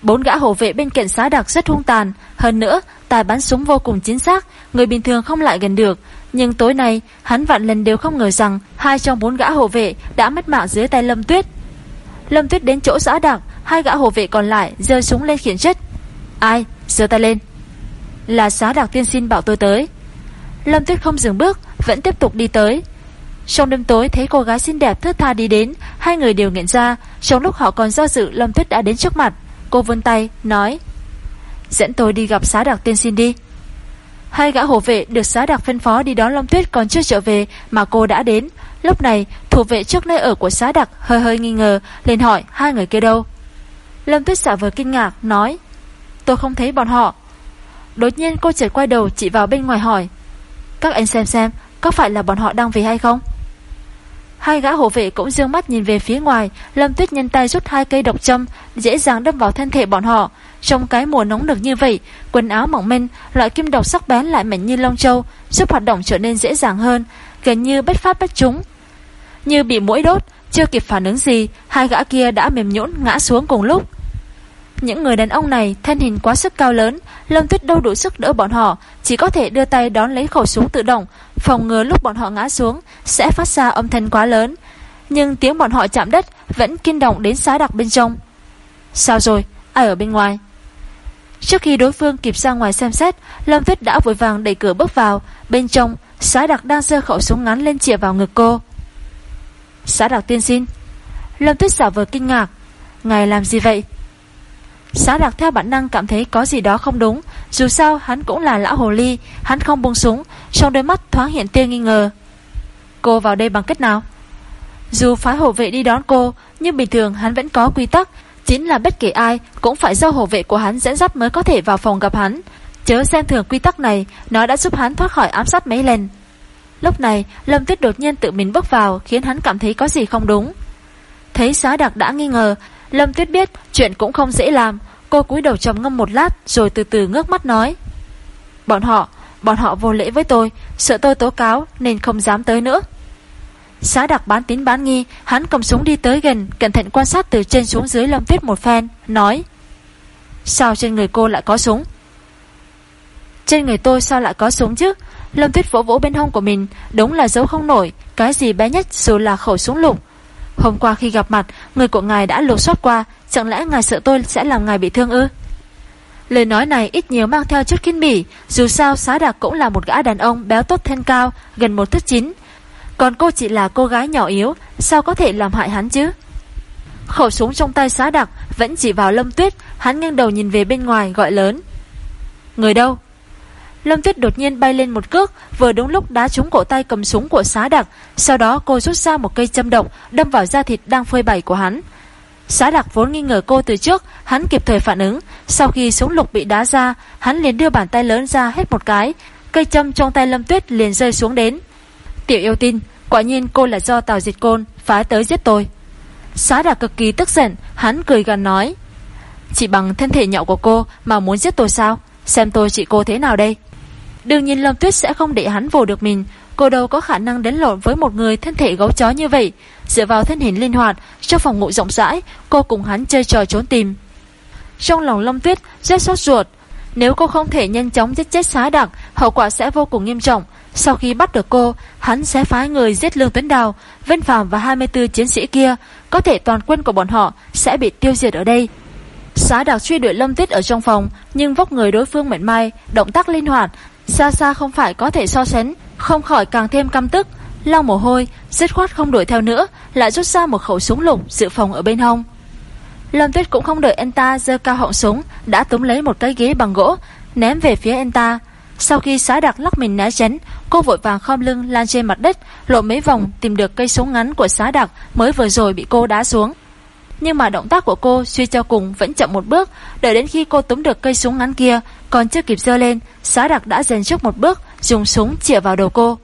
Bốn gã hộ vệ bên cạnh xá đặc rất hung tàn, hơn nữa, tài bắn súng vô cùng chính xác, người bình thường không lại gần được. Nhưng tối nay, hắn vạn lần đều không ngờ rằng hai trong bốn gã hộ vệ đã mất mạng dưới tay Lâm Tuyết. Lâm Tuyết đến chỗ giã đặc, hai gã hộ vệ còn lại giơ súng lên khiển trách. Ai? giơ tay lên Là xá đặc tiên xin bảo tôi tới Lâm Tuyết không dừng bước Vẫn tiếp tục đi tới Trong đêm tối thấy cô gái xinh đẹp thướt tha đi đến Hai người đều nhận ra Trong lúc họ còn do dự Lâm Tuyết đã đến trước mặt Cô vươn tay nói Dẫn tôi đi gặp xá đặc tiên xin đi Hai gã hộ vệ được xá đặc phân phó đi đón Long Tuyết còn chưa trở về mà cô đã đến. Lúc này, thủ vệ trước nơi ở của xá đặc hơi hơi nghi ngờ, lên hỏi hai người kia đâu. Lâm Tuyết xả vừa kinh ngạc, nói Tôi không thấy bọn họ Đột nhiên cô chợt quay đầu chỉ vào bên ngoài hỏi Các anh xem xem Có phải là bọn họ đang về hay không Hai gã hộ vệ cũng dương mắt nhìn về phía ngoài Lâm tuyết nhân tay rút hai cây độc châm Dễ dàng đâm vào thân thể bọn họ trong cái mùa nóng nực như vậy Quần áo mỏng manh Loại kim độc sắc bén lại mảnh như lông châu Giúp hoạt động trở nên dễ dàng hơn Gần như bất phát bất trúng Như bị mũi đốt Chưa kịp phản ứng gì Hai gã kia đã mềm nhũn ngã xuống cùng lúc những người đàn ông này thân hình quá sức cao lớn, Lâm Tuyết đâu đủ sức đỡ bọn họ, chỉ có thể đưa tay đón lấy khẩu súng tự động, phòng ngừa lúc bọn họ ngã xuống sẽ phát ra âm thanh quá lớn. Nhưng tiếng bọn họ chạm đất vẫn kinh động đến xá đặc bên trong. Sao rồi? Ai ở bên ngoài? Trước khi đối phương kịp ra ngoài xem xét, Lâm Tuyết đã vội vàng đẩy cửa bước vào, bên trong, xã đặc đang giơ khẩu súng ngắn lên chĩa vào ngực cô. Xã đặc tiên xin. Lâm Tuyết giả vờ kinh ngạc. Ngài làm gì vậy? Xã đặc theo bản năng cảm thấy có gì đó không đúng Dù sao hắn cũng là lão hồ ly Hắn không buông súng Trong đôi mắt thoáng hiện tia nghi ngờ Cô vào đây bằng cách nào Dù phái hộ vệ đi đón cô Nhưng bình thường hắn vẫn có quy tắc Chính là bất kể ai Cũng phải do hộ vệ của hắn dẫn dắt mới có thể vào phòng gặp hắn. Chớ xem thường quy tắc này Nó đã giúp hắn thoát khỏi ám sát mấy lần. Lúc này Lâm Tuyết đột nhiên tự mình bước vào Khiến hắn cảm thấy có gì không đúng. Thấy xá đặc đã nghi ngờ Lâm Tuyết biết chuyện cũng không dễ làm. Cô cúi đầu trầm ngâm một lát Rồi từ từ ngước mắt nói. Bọn họ, bọn họ vô lễ với tôi Sợ tôi tố cáo nên không dám tới nữa. Xá đặc bán tín bán nghi, Hắn cầm súng đi tới gần, Cẩn thận quan sát từ trên xuống dưới Lâm Tuyết một phen, Nói, Sao trên người cô lại có súng? Trên người tôi sao lại có súng chứ? Lâm Tuyết vỗ vỗ bên hông của mình, Đúng là dấu không nổi, Cái gì bé nhất dù là khẩu súng lục. Hôm qua khi gặp mặt, Người của ngài đã lột soát qua, Chẳng lẽ ngài sợ tôi sẽ làm ngài bị thương ư? Lời nói này ít nhiều mang theo chút kinh bỉ Dù sao xá đặc cũng là một gã đàn ông Béo tốt thân cao, Gần một thước chín còn cô chỉ là cô gái nhỏ yếu Sao có thể làm hại hắn chứ Khẩu súng trong tay xá đặc Vẫn chỉ vào lâm tuyết Hắn nghiêng đầu nhìn về bên ngoài gọi lớn Người đâu Lâm Tuyết đột nhiên bay lên một cước, vừa đúng lúc đá trúng cổ tay cầm súng của xá đặc, sau đó cô rút ra một cây châm độc, đâm vào da thịt đang phơi bày của hắn. Xá đặc vốn nghi ngờ cô từ trước, hắn kịp thời phản ứng, sau khi súng lục bị đá ra, hắn liền đưa bàn tay lớn ra hết một cái, cây châm trong tay Lâm Tuyết liền rơi xuống đến. Tiểu yêu tin, quả nhiên cô là do Tào Diệt Côn phái tới giết tôi. Xá đạc cực kỳ tức giận, hắn cười gần nói. Chỉ bằng thân thể nhỏ của cô mà muốn giết tôi sao? Xem tôi trị cô thế nào đây? Đương nhiên Lâm Tuyết sẽ không để hắn vồ được mình. Cô đâu có khả năng đến lộn với một người thân thể gấu chó như vậy. Dựa vào thân hình linh hoạt, trong phòng ngủ rộng rãi, cô cùng hắn chơi trò trốn tìm. Trong lòng Lâm Tuyết rất sốt ruột. Nếu cô không thể nhanh chóng giết chết xá đặc, hậu quả sẽ vô cùng nghiêm trọng. Sau khi bắt được cô, hắn sẽ phái người giết Lương Tuấn Đào, Vân Phạm và 24 chiến sĩ kia. Có thể toàn quân của bọn họ sẽ bị tiêu diệt ở đây. Xá đặc truy đuổi Lâm Tuyết ở trong phòng, nhưng vóc người đối phương mệt mai, động tác linh hoạt, xa xa không phải có thể so sánh, không khỏi càng thêm căm tức. Lau mồ hôi, dứt khoát không đuổi theo nữa, lại rút ra một khẩu súng lục dự phòng ở bên hông. Lâm Tuyết cũng không đợi anh ta giơ cao họng súng, đã túm lấy một cái ghế bằng gỗ, ném về phía anh ta. Sau khi xá đặc lắc mình né tránh, cô vội vàng khom lưng lan trên mặt đất, lộ mấy vòng tìm được cây súng ngắn của xá đặc mới vừa rồi bị cô đá xuống. Nhưng mà động tác của cô suy cho cùng vẫn chậm một bước, đợi đến khi cô túm được cây súng ngắn kia, còn chưa kịp dơ lên, xá đặc đã dần trước một bước, dùng súng chĩa vào đầu cô.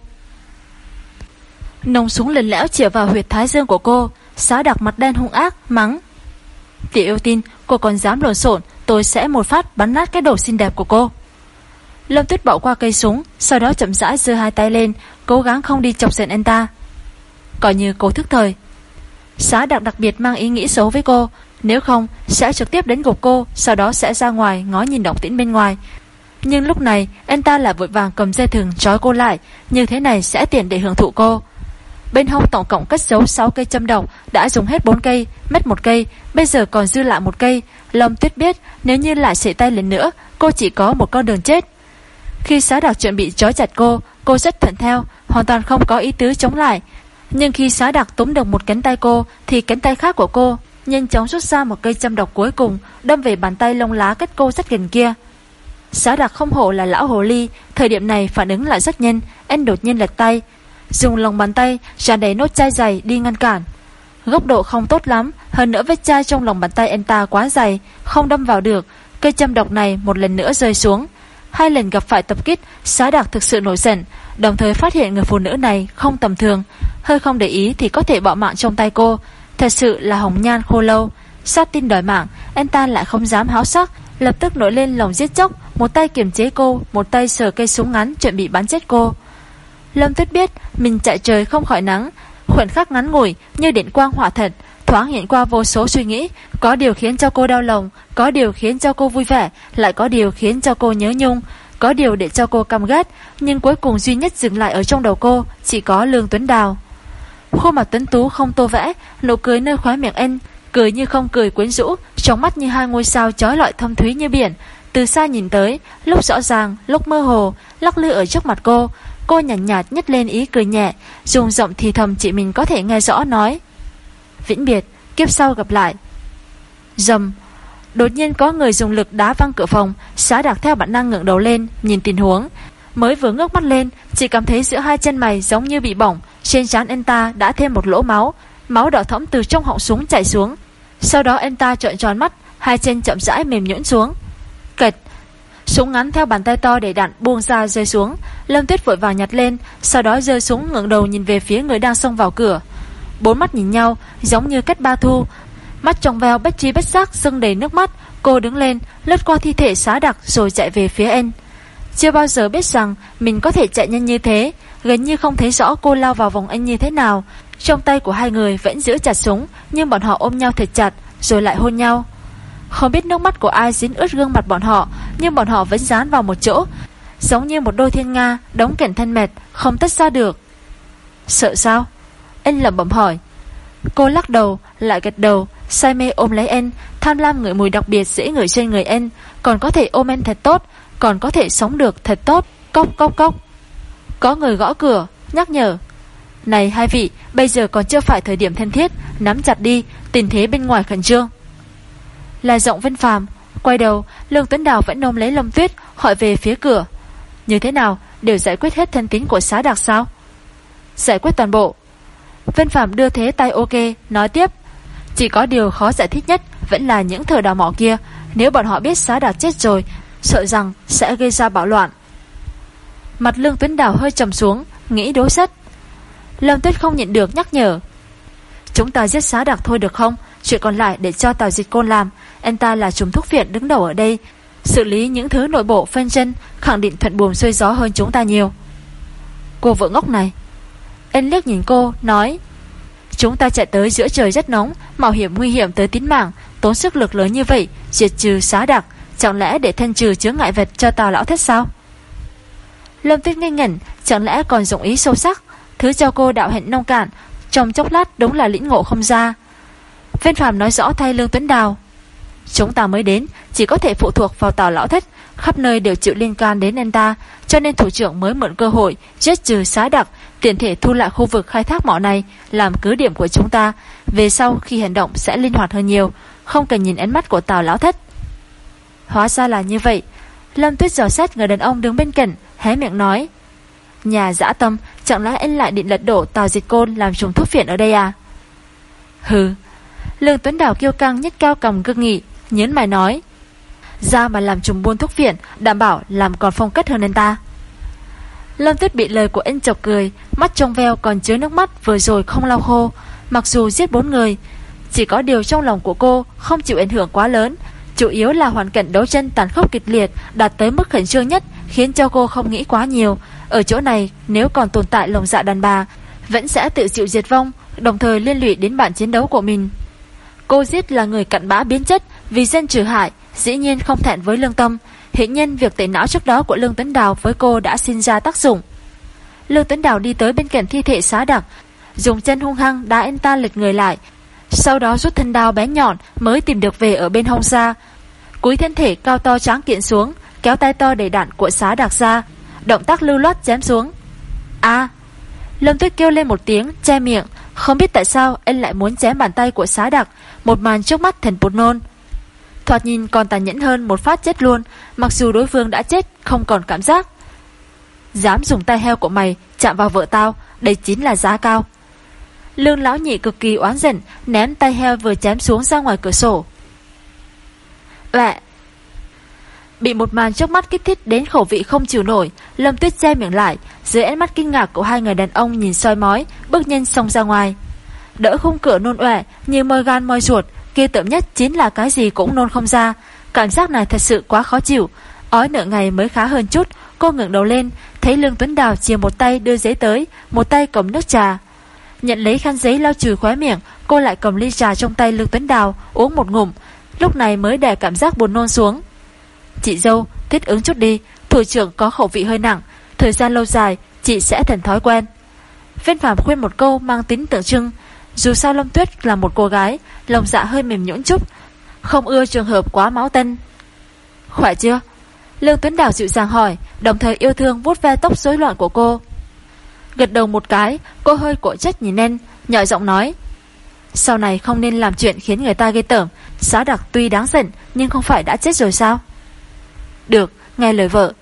Nòng súng lần lẽo chĩa vào huyệt thái dương của cô, xá đặc mặt đen hung ác, mắng. Tiểu yêu tin, cô còn dám lộn xộn, tôi sẽ một phát bắn nát cái đầu xinh đẹp của cô. Lâm Tuyết bỏ qua cây súng, sau đó chậm rãi giơ hai tay lên, cố gắng không đi chọc giận anh ta. Coi như cô thức thời. Xá đặc đặc biệt mang ý nghĩ xấu với cô, nếu không sẽ trực tiếp đến gục cô, sau đó sẽ ra ngoài ngó nhìn động tĩnh bên ngoài. Nhưng lúc này, anh ta là vội vàng cầm dây thừng trói cô lại, như thế này sẽ tiện để hưởng thụ cô. Bên hông tổng cộng cất giấu 6 cây châm độc, đã dùng hết 4 cây, mất một cây, bây giờ còn dư lại một cây. Lâm Tuyết biết, nếu như lại xệ tay lên nữa, cô chỉ có một con đường chết. Khi xá đặc chuẩn bị trói chặt cô, cô rất thuận theo, hoàn toàn không có ý tứ chống lại. Nhưng khi xá đặc túm được một cánh tay cô, thì cánh tay khác của cô nhanh chóng rút ra một cây châm độc cuối cùng, đâm về bàn tay lông lá cách cô rất gần kia. Xá đặc không hổ là lão hồ ly, thời điểm này phản ứng lại rất nhanh, anh đột nhiên lật tay, dùng lòng bàn tay tràn đầy nốt chai dày đi ngăn cản. Góc độ không tốt lắm, hơn nữa vết chai trong lòng bàn tay anh ta quá dày, không đâm vào được, cây châm độc này một lần nữa rơi xuống. Hai lần gặp phải tập kích, xá đặc thực sự nổi giận, đồng thời phát hiện người phụ nữ này không tầm thường, hơi không để ý thì có thể bỏ mạng trong tay cô. Thật sự là hồng nhan khô lâu. Sát tin đòi mạng, anh ta lại không dám háo sắc, lập tức nổi lên lòng giết chóc, một tay kiềm chế cô, một tay sờ cây súng ngắn chuẩn bị bắn chết cô. Lâm Tuyết biết mình chạy trời không khỏi nắng, khoảnh khắc ngắn ngủi như điện quang hỏa thật, thoáng hiện qua vô số suy nghĩ, có điều khiến cho cô đau lòng, có điều khiến cho cô vui vẻ, lại có điều khiến cho cô nhớ nhung, có điều để cho cô căm ghét, nhưng cuối cùng duy nhất dừng lại ở trong đầu cô chỉ có Lương Tuấn Đào. Khuôn mặt tuấn tú không tô vẽ, nụ cười nơi khóe miệng anh, cười như không cười quyến rũ, trong mắt như hai ngôi sao chói lọi thâm thúy như biển. Từ xa nhìn tới, lúc rõ ràng, lúc mơ hồ, lắc lư ở trước mặt cô, cô nhàn nhạt, nhạt nhếch lên ý cười nhẹ, dùng giọng thì thầm chị mình có thể nghe rõ nói. Vĩnh biệt, kiếp sau gặp lại. Dầm, đột nhiên có người dùng lực đá văng cửa phòng, xá đạc theo bản năng ngẩng đầu lên, nhìn tình huống. Mới vừa ngước mắt lên, chỉ cảm thấy giữa hai chân mày giống như bị bỏng, trên trán anh ta đã thêm một lỗ máu, máu đỏ thẫm từ trong họng súng chảy xuống. Sau đó anh ta trợn tròn mắt, hai chân chậm rãi mềm nhũn xuống. Kịch, súng ngắn theo bàn tay to để đạn buông ra rơi xuống. Lâm Tuyết vội vàng nhặt lên, sau đó rơi xuống ngẩng đầu nhìn về phía người đang xông vào cửa. Bốn mắt nhìn nhau, giống như cách ba thu. Mắt trong veo bất chi bất giác dưng đầy nước mắt, cô đứng lên, lướt qua thi thể xá đặc rồi chạy về phía anh. Chưa bao giờ biết rằng mình có thể chạy nhanh như thế, gần như không thấy rõ cô lao vào vòng anh như thế nào. Trong tay của hai người vẫn giữ chặt súng, nhưng bọn họ ôm nhau thật chặt, rồi lại hôn nhau. Không biết nước mắt của ai dính ướt gương mặt bọn họ, nhưng bọn họ vẫn dán vào một chỗ, giống như một đôi thiên nga, đóng kẻn thân mệt, không tách ra được. Sợ sao? Anh lầm bẩm hỏi. Cô lắc đầu, lại gật đầu, say mê ôm lấy anh, tham lam ngửi mùi đặc biệt dễ ngửi trên người anh, còn có thể ôm anh thật tốt, còn có thể sống được thật tốt. Cốc cốc cốc. Có người gõ cửa, nhắc nhở. Này hai vị, bây giờ còn chưa phải thời điểm thân thiết, nắm chặt đi, tình thế bên ngoài khẩn trương. Là giọng Vân Phàm, quay đầu, Lương Tuấn Đào vẫn nôm lấy Lâm Tuyết, hỏi về phía cửa. Như thế nào, đều giải quyết hết thân tín của xá đặc sao? Giải quyết toàn bộ. Vân Phạm đưa thế tay ok, nói tiếp. Chỉ có điều khó giải thích nhất vẫn là những thờ đào mỏ kia. Nếu bọn họ biết xá đạt chết rồi, sợ rằng sẽ gây ra bạo loạn. Mặt lương tuyến đào hơi trầm xuống, nghĩ đối sách. Lâm Tuyết không nhận được nhắc nhở. Chúng ta giết xá đặc thôi được không Chuyện còn lại để cho Tào Dịch Côn làm Anh ta là trùm thuốc viện đứng đầu ở đây Xử lý những thứ nội bộ phân chân Khẳng định thuận buồm xuôi gió hơn chúng ta nhiều Cô vợ ngốc này anh liếc nhìn cô, nói, Chúng ta chạy tới giữa trời rất nóng, Mạo hiểm nguy hiểm tới tính mạng, Tốn sức lực lớn như vậy, Diệt trừ xá đặc Chẳng lẽ để thanh trừ chứa ngại vật cho tào lão thất sao? Lâm Tuyết ngây ngẩn, Chẳng lẽ còn dụng ý sâu sắc, Thứ cho cô đạo hẹn nông cạn, Trong chốc lát đúng là lĩnh ngộ không ra. Viên Phạm nói rõ thay Lương Tuấn Đào, Chúng ta mới đến, Chỉ có thể phụ thuộc vào tào lão thất Khắp nơi đều chịu liên can đến anh ta, Cho nên thủ trưởng mới mượn cơ hội Giết trừ xá đặc, tiện thể thu lại khu vực khai thác mỏ này, Làm cứ điểm của chúng ta. Về sau, khi hành động sẽ linh hoạt hơn nhiều, Không cần nhìn ánh mắt của tào lão thất. Hóa ra là như vậy. Lâm Tuyết dò xét người đàn ông đứng bên cạnh, Hé miệng nói, Nhà dã tâm, Chẳng lẽ anh lại định lật đổ Tào Dịch Côn Làm trùng thuốc phiện ở đây à? Hừ. Lương Tuấn Đào kêu căng nhất cao cầm gương nghị, nhớn mày nói ra mà làm trùng buôn thuốc phiện, Đảm bảo làm còn phong cách hơn anh ta. Lâm Tuyết bị lời của anh chọc cười, Mắt trong veo còn chứa nước mắt Vừa rồi không lau khô. Mặc dù giết bốn người, Chỉ có điều trong lòng của cô Không chịu ảnh hưởng quá lớn. Chủ yếu là hoàn cảnh đấu tranh tàn khốc kịch liệt Đạt tới mức khẩn trương nhất, Khiến cho cô không nghĩ quá nhiều. Ở chỗ này, nếu còn tồn tại lòng dạ đàn bà, Vẫn sẽ tự chịu diệt vong, Đồng thời liên lụy đến bản chiến đấu của mình. Cô giết là người cặn bã biến chất Vì dân trừ hại Dĩ nhiên không thẹn với lương tâm Hiện nhiên việc tẩy não trước đó của Lương Tuấn Đào với cô đã sinh ra tác dụng. Lương Tuấn Đào đi tới bên cạnh thi thể xá đặc, dùng chân hung hăng đá anh ta lật người lại. Sau đó rút thân đao bé nhọn mới tìm được về ở bên hông ra. Cúi thân thể cao to tráng kiện xuống, kéo tay to đầy đạn của xá đặc ra. Động tác lưu loát chém xuống. a Lâm Tuyết kêu lên một tiếng, che miệng. Không biết tại sao anh lại muốn chém bàn tay của xá đặc. Một màn trước mắt thần bột nôn. Thoạt nhìn còn tàn nhẫn hơn một phát chết luôn, Mặc dù đối phương đã chết, Không còn cảm giác. Dám dùng tay heo của mày, chạm vào vợ tao, Đây chính là giá cao. Lương lão nhị cực kỳ oán giận, Ném tay heo vừa chém xuống ra ngoài cửa sổ. Lẹ Bị một màn trước mắt kích thích đến khẩu vị không chịu nổi, Lâm tuyết che miệng lại, Dưới ánh mắt kinh ngạc của hai người đàn ông nhìn soi mói, Bước nhanh xông ra ngoài. Đỡ khung cửa nôn ẹ Như môi gan môi ruột Kia tượng nhất chính là cái gì cũng nôn không ra. Cảm giác này thật sự quá khó chịu. Ói nửa ngày mới khá hơn chút, Cô ngẩng đầu lên, Thấy Lương Tuấn Đào chia một tay đưa giấy tới, Một tay cầm nước trà. Nhận lấy khăn giấy lau chùi khóe miệng, Cô lại cầm ly trà trong tay Lương Tuấn Đào, Uống một ngụm. Lúc này mới đè cảm giác buồn nôn xuống. Chị dâu, thích ứng chút đi, Thủ trưởng có khẩu vị hơi nặng, Thời gian lâu dài, chị sẽ thành thói quen. Viên Phạm khuyên một câu mang tính tượng trưng dù sao Lâm Tuyết là một cô gái, Lòng dạ hơi mềm nhũn chút, Không ưa trường hợp quá máu tân Khỏe chưa? Lương Tuấn Đào dịu dàng hỏi, Đồng thời yêu thương vuốt ve tóc rối loạn của cô. Gật đầu một cái, Cô hơi cổ chất nhìn lên Nhỏ giọng nói, Sau này không nên làm chuyện khiến người ta ghê tởm. Xá đặc tuy đáng giận, Nhưng không phải đã chết rồi sao? Được, nghe lời vợ.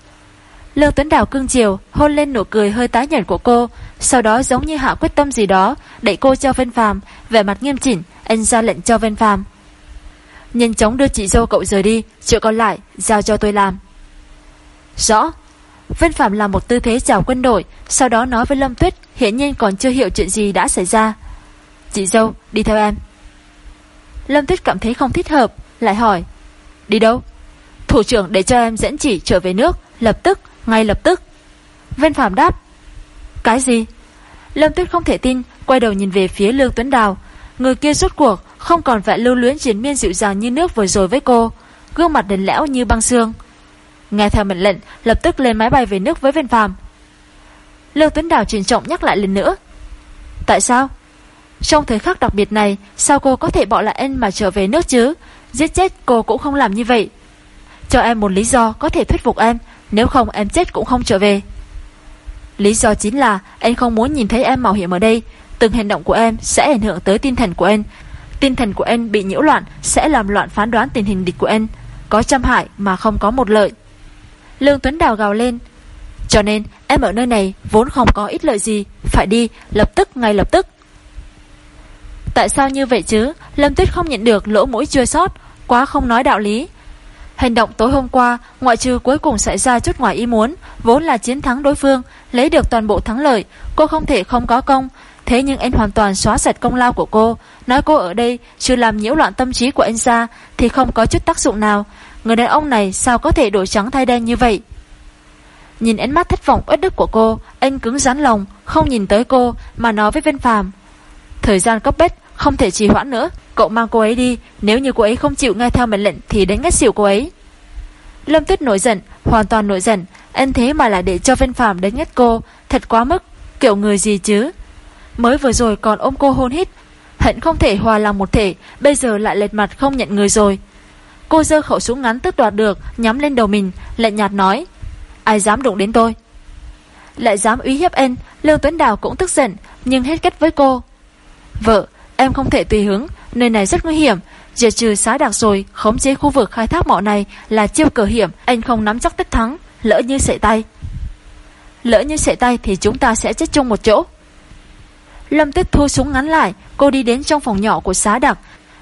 Lương Tuấn Đào cưng chiều Hôn lên nụ cười hơi tái nhợt của cô. Sau đó giống như hạ quyết tâm gì đó Đẩy cô cho Vân Phàm. Vẻ mặt nghiêm chỉnh Anh ra lệnh cho Vân Phàm. Nhanh chóng đưa chị dâu cậu rời đi Chuyện còn lại giao cho tôi làm. Rõ Vân Phạm làm một tư thế chào quân đội Sau đó nói với Lâm Tuyết Hiện nhiên còn chưa hiểu chuyện gì đã xảy ra. Chị dâu đi theo em. Lâm Tuyết cảm thấy không thích hợp Lại hỏi Đi đâu? Thủ trưởng để cho em dẫn chỉ trở về nước Lập tức, ngay lập tức Vên Phạm đáp cái gì? Lâm Tuyết không thể tin, quay đầu nhìn về phía Lương Tuấn Đào. Người kia rốt cuộc, không còn vẻ lưu luyến chiến miên dịu dàng như nước vừa rồi với cô. Gương mặt đền lẽo như băng xương. Nghe theo mệnh lệnh, lập tức lên máy bay về nước với Vên phàm. Lương Tuấn Đào trình trọng nhắc lại lần nữa. Tại sao? Trong thời khắc đặc biệt này, sao cô có thể bỏ lại anh mà trở về nước chứ? Giết chết cô cũng không làm như vậy. Cho em một lý do có thể thuyết phục em, nếu không, em chết cũng không trở về. Lý do chính là anh không muốn nhìn thấy em mạo hiểm ở đây. Từng hành động của em sẽ ảnh hưởng tới tinh thần của anh Tinh thần của anh bị nhiễu loạn Sẽ làm loạn phán đoán tình hình địch của anh Có trăm hại mà không có một lợi. Lương Tuấn Đào gào lên. Cho nên, em ở nơi này Vốn không có ít lợi gì. Phải đi, lập tức, ngay lập tức. Tại sao như vậy chứ? Lâm Tuyết không nhận được, lỗ mũi chưa sót Quá không nói đạo lý. Hành động tối hôm qua, ngoại trừ cuối cùng xảy ra chút ngoài ý muốn, vốn là chiến thắng đối phương, lấy được toàn bộ thắng lợi, cô không thể không có công. Thế nhưng anh hoàn toàn xóa sạch công lao của cô. Nói cô ở đây chưa làm nhiễu loạn tâm trí của anh ra Thì không có chút tác dụng nào. Người đàn ông này sao có thể đổi trắng thay đen như vậy? Nhìn ánh mắt thất vọng uất đức của cô Anh cứng rắn lòng Không nhìn tới cô mà nói với Vân Phàm Thời gian cấp bách không thể trì hoãn nữa. Cậu mang cô ấy đi, Nếu như cô ấy không chịu nghe theo mệnh lệnh Thì đánh ngất xỉu cô ấy. Lâm Tuyết nổi giận, Hoàn toàn nổi giận Anh thế mà lại để cho Vân phạm đánh ngất cô, Thật quá mức, Kiểu người gì chứ? Mới vừa rồi còn ôm cô hôn hít, Hận không thể hòa lòng một thể, Bây giờ lại lệch mặt không nhận người rồi. Cô dơ khẩu súng ngắn tức đoạt được, Nhắm lên đầu mình, lạnh nhạt nói, Ai dám đụng đến tôi? Lại dám uy hiếp anh Lương Tuấn Đào cũng tức giận, Nhưng hết cách với cô. Vợ, em không thể tùy hứng Nơi này rất nguy hiểm. Diệt trừ xá đặc rồi, Khống chế khu vực khai thác mỏ này Là chiêu cờ hiểm. Anh không nắm chắc tất thắng. Lỡ như sợi tay. Lỡ như sợi tay thì chúng ta sẽ chết chung một chỗ. Lâm Tuyết thu súng ngắn lại. Cô đi đến trong phòng nhỏ của xá đặc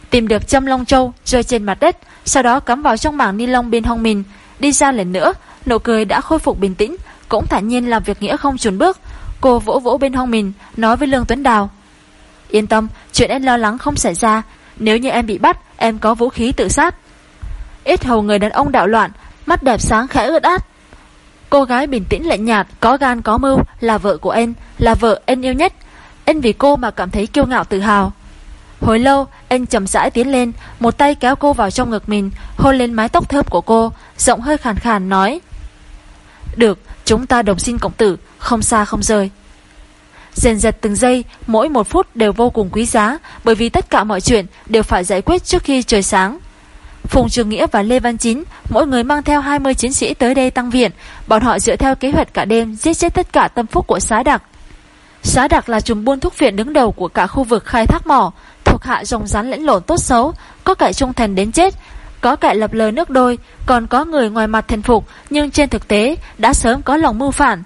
Tìm được châm long châu, rơi trên mặt đất, Sau đó cắm vào trong mảng ni lông bên hông mình. Đi ra lần nữa, Nụ cười đã khôi phục bình tĩnh, Cũng thản nhiên làm việc nghĩa không chuẩn bước. Cô vỗ vỗ bên hông mình, Nói với Lương Tuấn Đào Yên tâm chuyện em lo lắng không xảy ra. Nếu như em bị bắt em có vũ khí tự sát. Ít hầu người đàn ông đạo loạn Mắt đẹp sáng khẽ ướt át. Cô gái bình tĩnh lạnh nhạt Có gan có mưu là vợ của em, Là vợ em yêu nhất. Em vì cô mà cảm thấy kiêu ngạo tự hào. Hồi lâu anh chậm rãi tiến lên Một tay kéo cô vào trong ngực mình Hôn lên mái tóc thơm của cô Giọng hơi khàn khàn nói Được chúng ta đồng sinh cộng tử Không xa không rời. Dần dật từng giây, Mỗi một phút đều vô cùng quý giá, Bởi vì tất cả mọi chuyện đều phải giải quyết trước khi trời sáng. Phùng Trường Nghĩa và Lê Văn Chín, Mỗi người mang theo 20 chiến sĩ tới đây tăng viện. Bọn họ dựa theo kế hoạch cả đêm Giết chết tất cả tâm phúc của xá đặc Xá đặc là chùm buôn thuốc viện đứng đầu Của cả khu vực khai thác mỏ, Thuộc hạ rồng rắn lẫn lộn tốt xấu, Có kẻ trung thành đến chết, Có kẻ lập lời nước đôi, Còn có người ngoài mặt thần phục, Nhưng trên thực tế đã sớm có lòng mưu phản.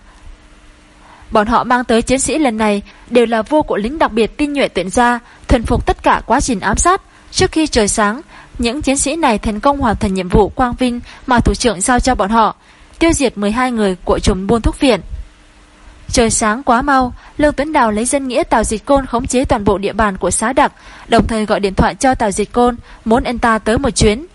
Bọn họ mang tới chiến sĩ lần này Đều là vô của lính đặc biệt tinh nhuệ tuyển ra Thuần phục tất cả quá trình ám sát Trước khi trời sáng Những chiến sĩ này thành công hoàn thành nhiệm vụ quang vinh Mà thủ trưởng giao cho bọn họ Tiêu diệt 12 người của chùm buôn thuốc viện Trời sáng quá mau, Lương Tuấn Đào lấy dân nghĩa Tào Dịch Côn khống chế toàn bộ địa bàn của xá đặc, đồng thời gọi điện thoại cho Tào Dịch Côn, muốn anh ta tới một chuyến.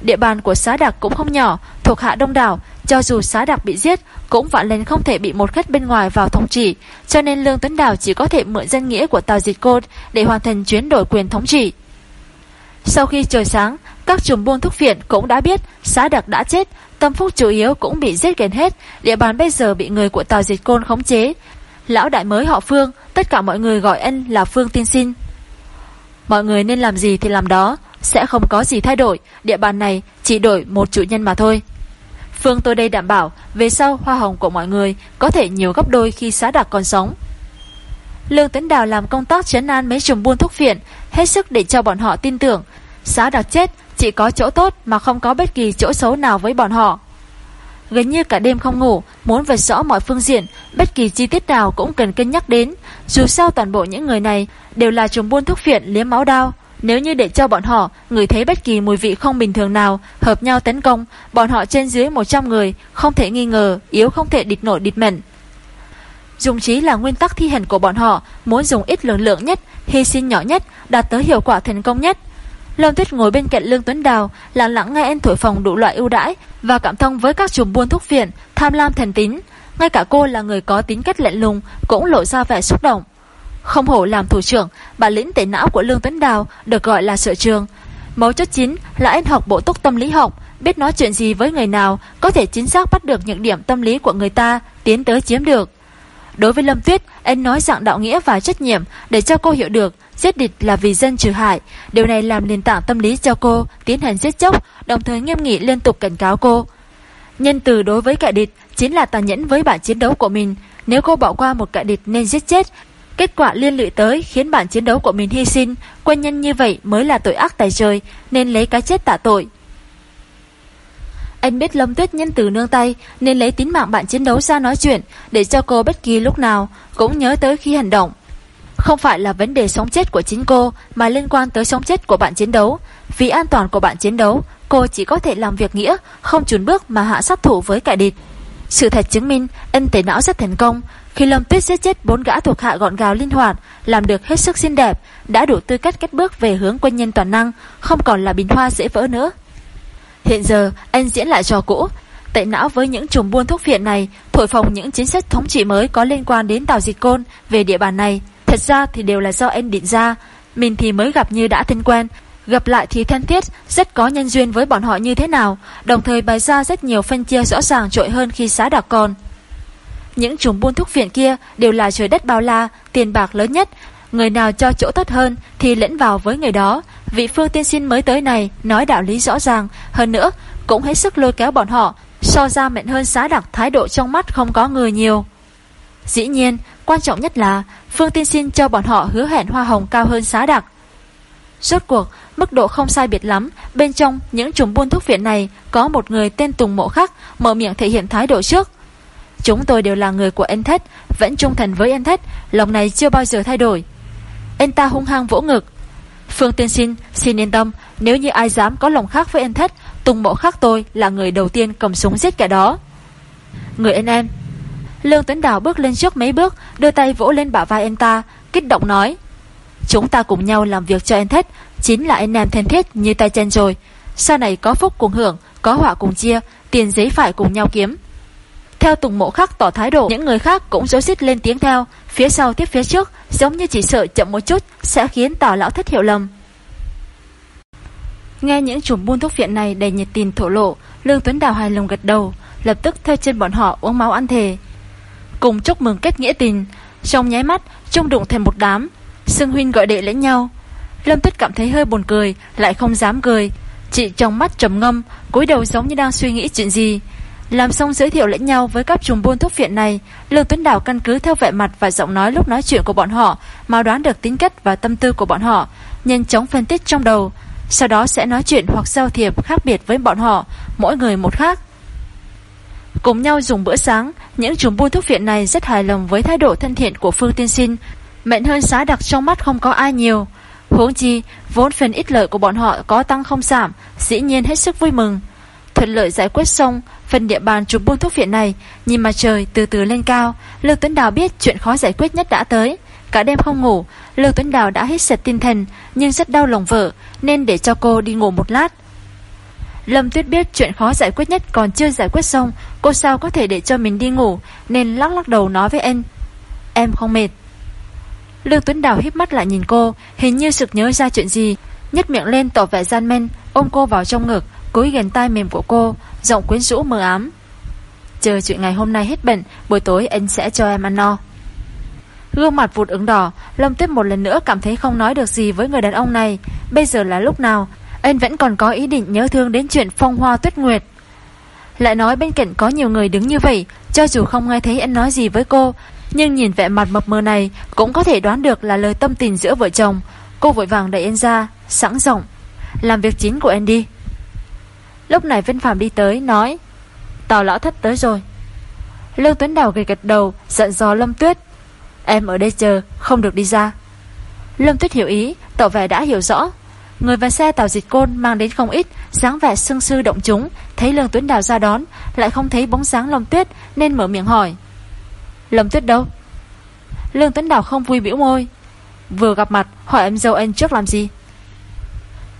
Địa bàn của xá đặc cũng không nhỏ, thuộc hạ đông đảo, cho dù xá đặc bị giết, cũng vạn lên không thể bị một khách bên ngoài vào thống trị, cho nên Lương Tuấn Đào chỉ có thể mượn dân nghĩa của Tào Dịch Côn để hoàn thành chuyến đổi quyền thống trị. Sau khi trời sáng, các chùm buôn thuốc viện cũng đã biết xá đặc đã chết, tâm phúc chủ yếu cũng bị giết gần hết, địa bàn bây giờ bị người của Tào Dịch Côn khống chế. Lão đại mới họ Phương, tất cả mọi người gọi anh là Phương tiên sinh. Mọi người nên làm gì thì làm đó, sẽ không có gì thay đổi, địa bàn này chỉ đổi một chủ nhân mà thôi. Phương tôi đây đảm bảo, về sau hoa hồng của mọi người có thể nhiều gấp đôi khi xá đặc còn sống. Lương Tuấn Đào làm công tác chấn an mấy chùm buôn thuốc viện, hết sức để cho bọn họ tin tưởng. Xá đặc chết chỉ có chỗ tốt mà không có bất kỳ chỗ xấu nào với bọn họ. Gần như cả đêm không ngủ, muốn vạch rõ mọi phương diện, bất kỳ chi tiết nào cũng cần cân nhắc đến. Dù sao toàn bộ những người này đều là chùm buôn thuốc viện liếm máu đao. Nếu như để cho bọn họ người thấy bất kỳ mùi vị không bình thường nào hợp nhau tấn công, bọn họ trên dưới 100 người không thể nghi ngờ, yếu không thể địch nổi địch mệnh. Dùng trí là nguyên tắc thi hành của bọn họ, muốn dùng ít lượng lượng nhất, hy sinh nhỏ nhất, đạt tới hiệu quả thành công nhất. Lâm Tuyết ngồi bên cạnh Lương Tuấn Đào, lặng lặng nghe anh thổi phòng đủ loại ưu đãi và cảm thông với các chùm buôn thuốc phiện, tham lam thần tín. Ngay cả cô là người có tính cách lạnh lùng cũng lộ ra vẻ xúc động. Không hổ làm thủ trưởng, bản lĩnh tẩy não của Lương Tuấn Đào được gọi là sở trường. Mấu chốt chính là anh học bộ túc tâm lý học, biết nói chuyện gì với người nào, có thể chính xác bắt được những điểm tâm lý của người ta, tiến tới chiếm được. Đối với Lâm Tuyết, anh nói dạng đạo nghĩa và trách nhiệm để cho cô hiểu được giết địch là vì dân trừ hại. Điều này làm nền tảng tâm lý cho cô tiến hành giết chóc, đồng thời nghiêm nghị liên tục cảnh cáo cô. Nhân từ đối với kẻ địch chính là tàn nhẫn với bản chiến đấu của mình. Nếu cô bỏ qua một kẻ địch nên giết chết, kết quả liên lụy tới khiến bản chiến đấu của mình hy sinh, quân nhân như vậy mới là tội ác tài trời, nên lấy cái chết tạ tội. Anh biết Lâm Tuyết nhân từ nương tay nên lấy tính mạng bạn chiến đấu ra nói chuyện để cho cô bất kỳ lúc nào cũng nhớ tới khi hành động. Không phải là vấn đề sống chết của chính cô mà liên quan tới sống chết của bạn chiến đấu. Vì an toàn của bạn chiến đấu, cô chỉ có thể làm việc nghĩa, không chùn bước mà hạ sát thủ với kẻ địch. Sự thật chứng minh Anh tẩy não rất thành công khi Lâm Tuyết giết chết bốn gã thuộc hạ gọn gào linh hoạt Làm được hết sức xinh đẹp Đã đủ tư cách cắt bước về hướng quân nhân toàn năng Không còn là bình hoa dễ vỡ nữa Hiện giờ anh diễn lại trò cũ tệ não với những trùng buôn thuốc phiện này Thổi phồng những chính sách thống trị mới Có liên quan đến tàu dịch côn Về địa bàn này Thật ra thì đều là do anh định ra Mình thì mới gặp như đã thân quen Gặp lại thì thân thiết, rất có nhân duyên với bọn họ như thế nào, đồng thời bày ra rất nhiều phân chia rõ ràng trội hơn khi xá đặc còn. Những chùm buôn thuốc viện kia đều là trời đất bao la, tiền bạc lớn nhất, người nào cho chỗ tốt hơn thì lẫn vào với người đó. Vị phương tiên sinh mới tới này nói đạo lý rõ ràng, hơn nữa cũng hết sức lôi kéo bọn họ, so ra mệnh hơn xá đặc thái độ trong mắt không có người nhiều. Dĩ nhiên, quan trọng nhất là Phương Tiên Sinh cho bọn họ hứa hẹn hoa hồng cao hơn xá đặc. Rốt cuộc, mức độ không sai biệt lắm, bên trong những chùm buôn thuốc viện này có một người tên Tùng Mộ Khắc mở miệng thể hiện thái độ trước. Chúng tôi đều là người của anh Thết, vẫn trung thành với anh Thết, lòng này chưa bao giờ thay đổi. Anh ta hung hăng vỗ ngực. Phương Tiên Sinh, xin yên tâm, nếu như ai dám có lòng khác với anh Thết, Tùng Mộ khác tôi là người đầu tiên cầm súng giết kẻ đó. Người anh em. Lương Tuấn Đào bước lên trước mấy bước, đưa tay vỗ lên bả vai anh ta, kích động nói. Chúng ta cùng nhau làm việc cho anh Thết Chính là anh em thân thiết như tay chân rồi Sau này có phúc cùng hưởng Có họa cùng chia Tiền giấy phải cùng nhau kiếm theo Tùng Mộ Khắc tỏ thái độ, Những người khác cũng dối xít lên tiếng theo. Phía sau tiếp phía trước, Giống như chỉ sợ chậm một chút, Sẽ khiến tỏ lão thất hiểu lầm. Nghe những chùm buôn thuốc viện này đầy nhiệt tình thổ lộ, Lương Tuấn Đào hài lòng gật đầu, Lập tức theo chân bọn họ uống máu ăn thề. Cùng chúc mừng kết nghĩa tình, Trong nháy mắt, chung đụng thành một đám. Sương huynh gọi đệ lẫn nhau. Lâm Tuyết cảm thấy hơi buồn cười, Lại không dám cười. Chị trong mắt trầm ngâm, cúi đầu giống như đang suy nghĩ chuyện gì. Làm xong giới thiệu lẫn nhau với các trùng buôn thuốc viện này, Lương Tuấn Đào căn cứ theo vẻ mặt và giọng nói lúc nói chuyện của bọn họ, Mà đoán được tính cách và tâm tư của bọn họ, Nhanh chóng phân tích trong đầu. Sau đó sẽ nói chuyện hoặc giao thiệp khác biệt với bọn họ, Mỗi người một khác. Cùng nhau dùng bữa sáng, Những trùng buôn thuốc viện này rất hài lòng với thái độ thân thiện của Phương Tiên Sinh. Mệnh hơn xá đặc trong mắt không có ai nhiều. Huống chi, Vốn phần ít lợi của bọn họ có tăng không giảm, Dĩ nhiên hết sức vui mừng. Thuận lợi giải quyết xong Phần địa bàn chụp buôn thuốc viện này, Nhìn mặt trời từ từ lên cao, Lưu Tuấn Đào biết chuyện khó giải quyết nhất đã tới. Cả đêm không ngủ, Lưu Tuấn Đào đã hết sạch tinh thần, Nhưng rất đau lòng vợ, Nên để cho cô đi ngủ một lát. Lâm Tuyết biết chuyện khó giải quyết nhất còn chưa giải quyết xong, Cô sao có thể để cho mình đi ngủ, Nên lắc lắc đầu nói với anh Em không mệt. Lưu Tuấn Đào híp mắt lại nhìn cô, Hình như sực nhớ ra chuyện gì Nhất miệng lên tỏ vẻ gian men, Ôm cô vào trong ngực Cúi gần tay mềm của cô, Giọng quyến rũ mờ ám. Chờ chuyện ngày hôm nay hết bệnh, Buổi tối anh sẽ cho em ăn no. Gương mặt vụt ứng đỏ, Lâm Tuyết một lần nữa cảm thấy không nói được gì với người đàn ông này. Bây giờ là lúc nào, Anh vẫn còn có ý định nhớ thương đến chuyện phong hoa tuyết nguyệt. Lại nói bên cạnh có nhiều người đứng như vậy, Cho dù không nghe thấy anh nói gì với cô, nhưng nhìn vẻ mặt mập mờ này Cũng có thể đoán được là lời tâm tình giữa vợ chồng. Cô vội vàng đẩy anh ra, Sẵn rộng Làm việc chính của anh đi. Lúc này Vân Phạm đi tới, nói, Tào lão thất tới rồi. Lương Tuấn Đào gật gật đầu Giận dò Lâm Tuyết, Em ở đây chờ, không được đi ra. Lâm Tuyết hiểu ý, Tỏ vẻ đã hiểu rõ. Người và xe tàu dịch côn mang đến không ít, dáng vẻ sưng sư động chúng, Thấy Lương Tuấn Đào ra đón, Lại không thấy bóng dáng Lâm Tuyết, Nên mở miệng hỏi, Lâm Tuyết đâu? Lương Tuấn Đào không vui biểu môi, Vừa gặp mặt, hỏi em dâu anh trước làm gì?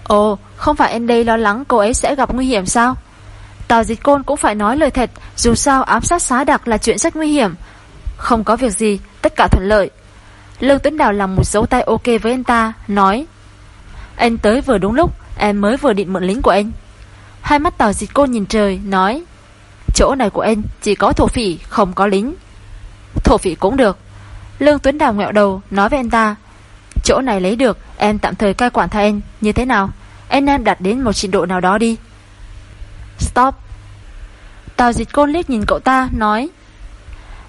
Ồ, Không phải em đây lo lắng cô ấy sẽ gặp nguy hiểm sao? Tào dịch côn cũng phải nói lời thật, Dù sao ám sát xá đặc là chuyện rất nguy hiểm. Không có việc gì, Tất cả thuận lợi. Lương Tuấn Đào làm một dấu tay ok với anh ta, Nói, Anh tới vừa đúng lúc, Em mới vừa định mượn lính của anh. Hai mắt tào dịch côn nhìn trời, Nói, Chỗ này của anh chỉ có thổ phỉ, Không có lính. Thổ phỉ cũng được. Lương Tuấn Đào ngẹo đầu, nói với anh ta Chỗ này lấy được. Em tạm thời cai quản thay anh. Như thế nào? Anh em đặt đến một trình độ nào đó đi. Stop. Tào dịch côn liếc nhìn cậu ta, Nói,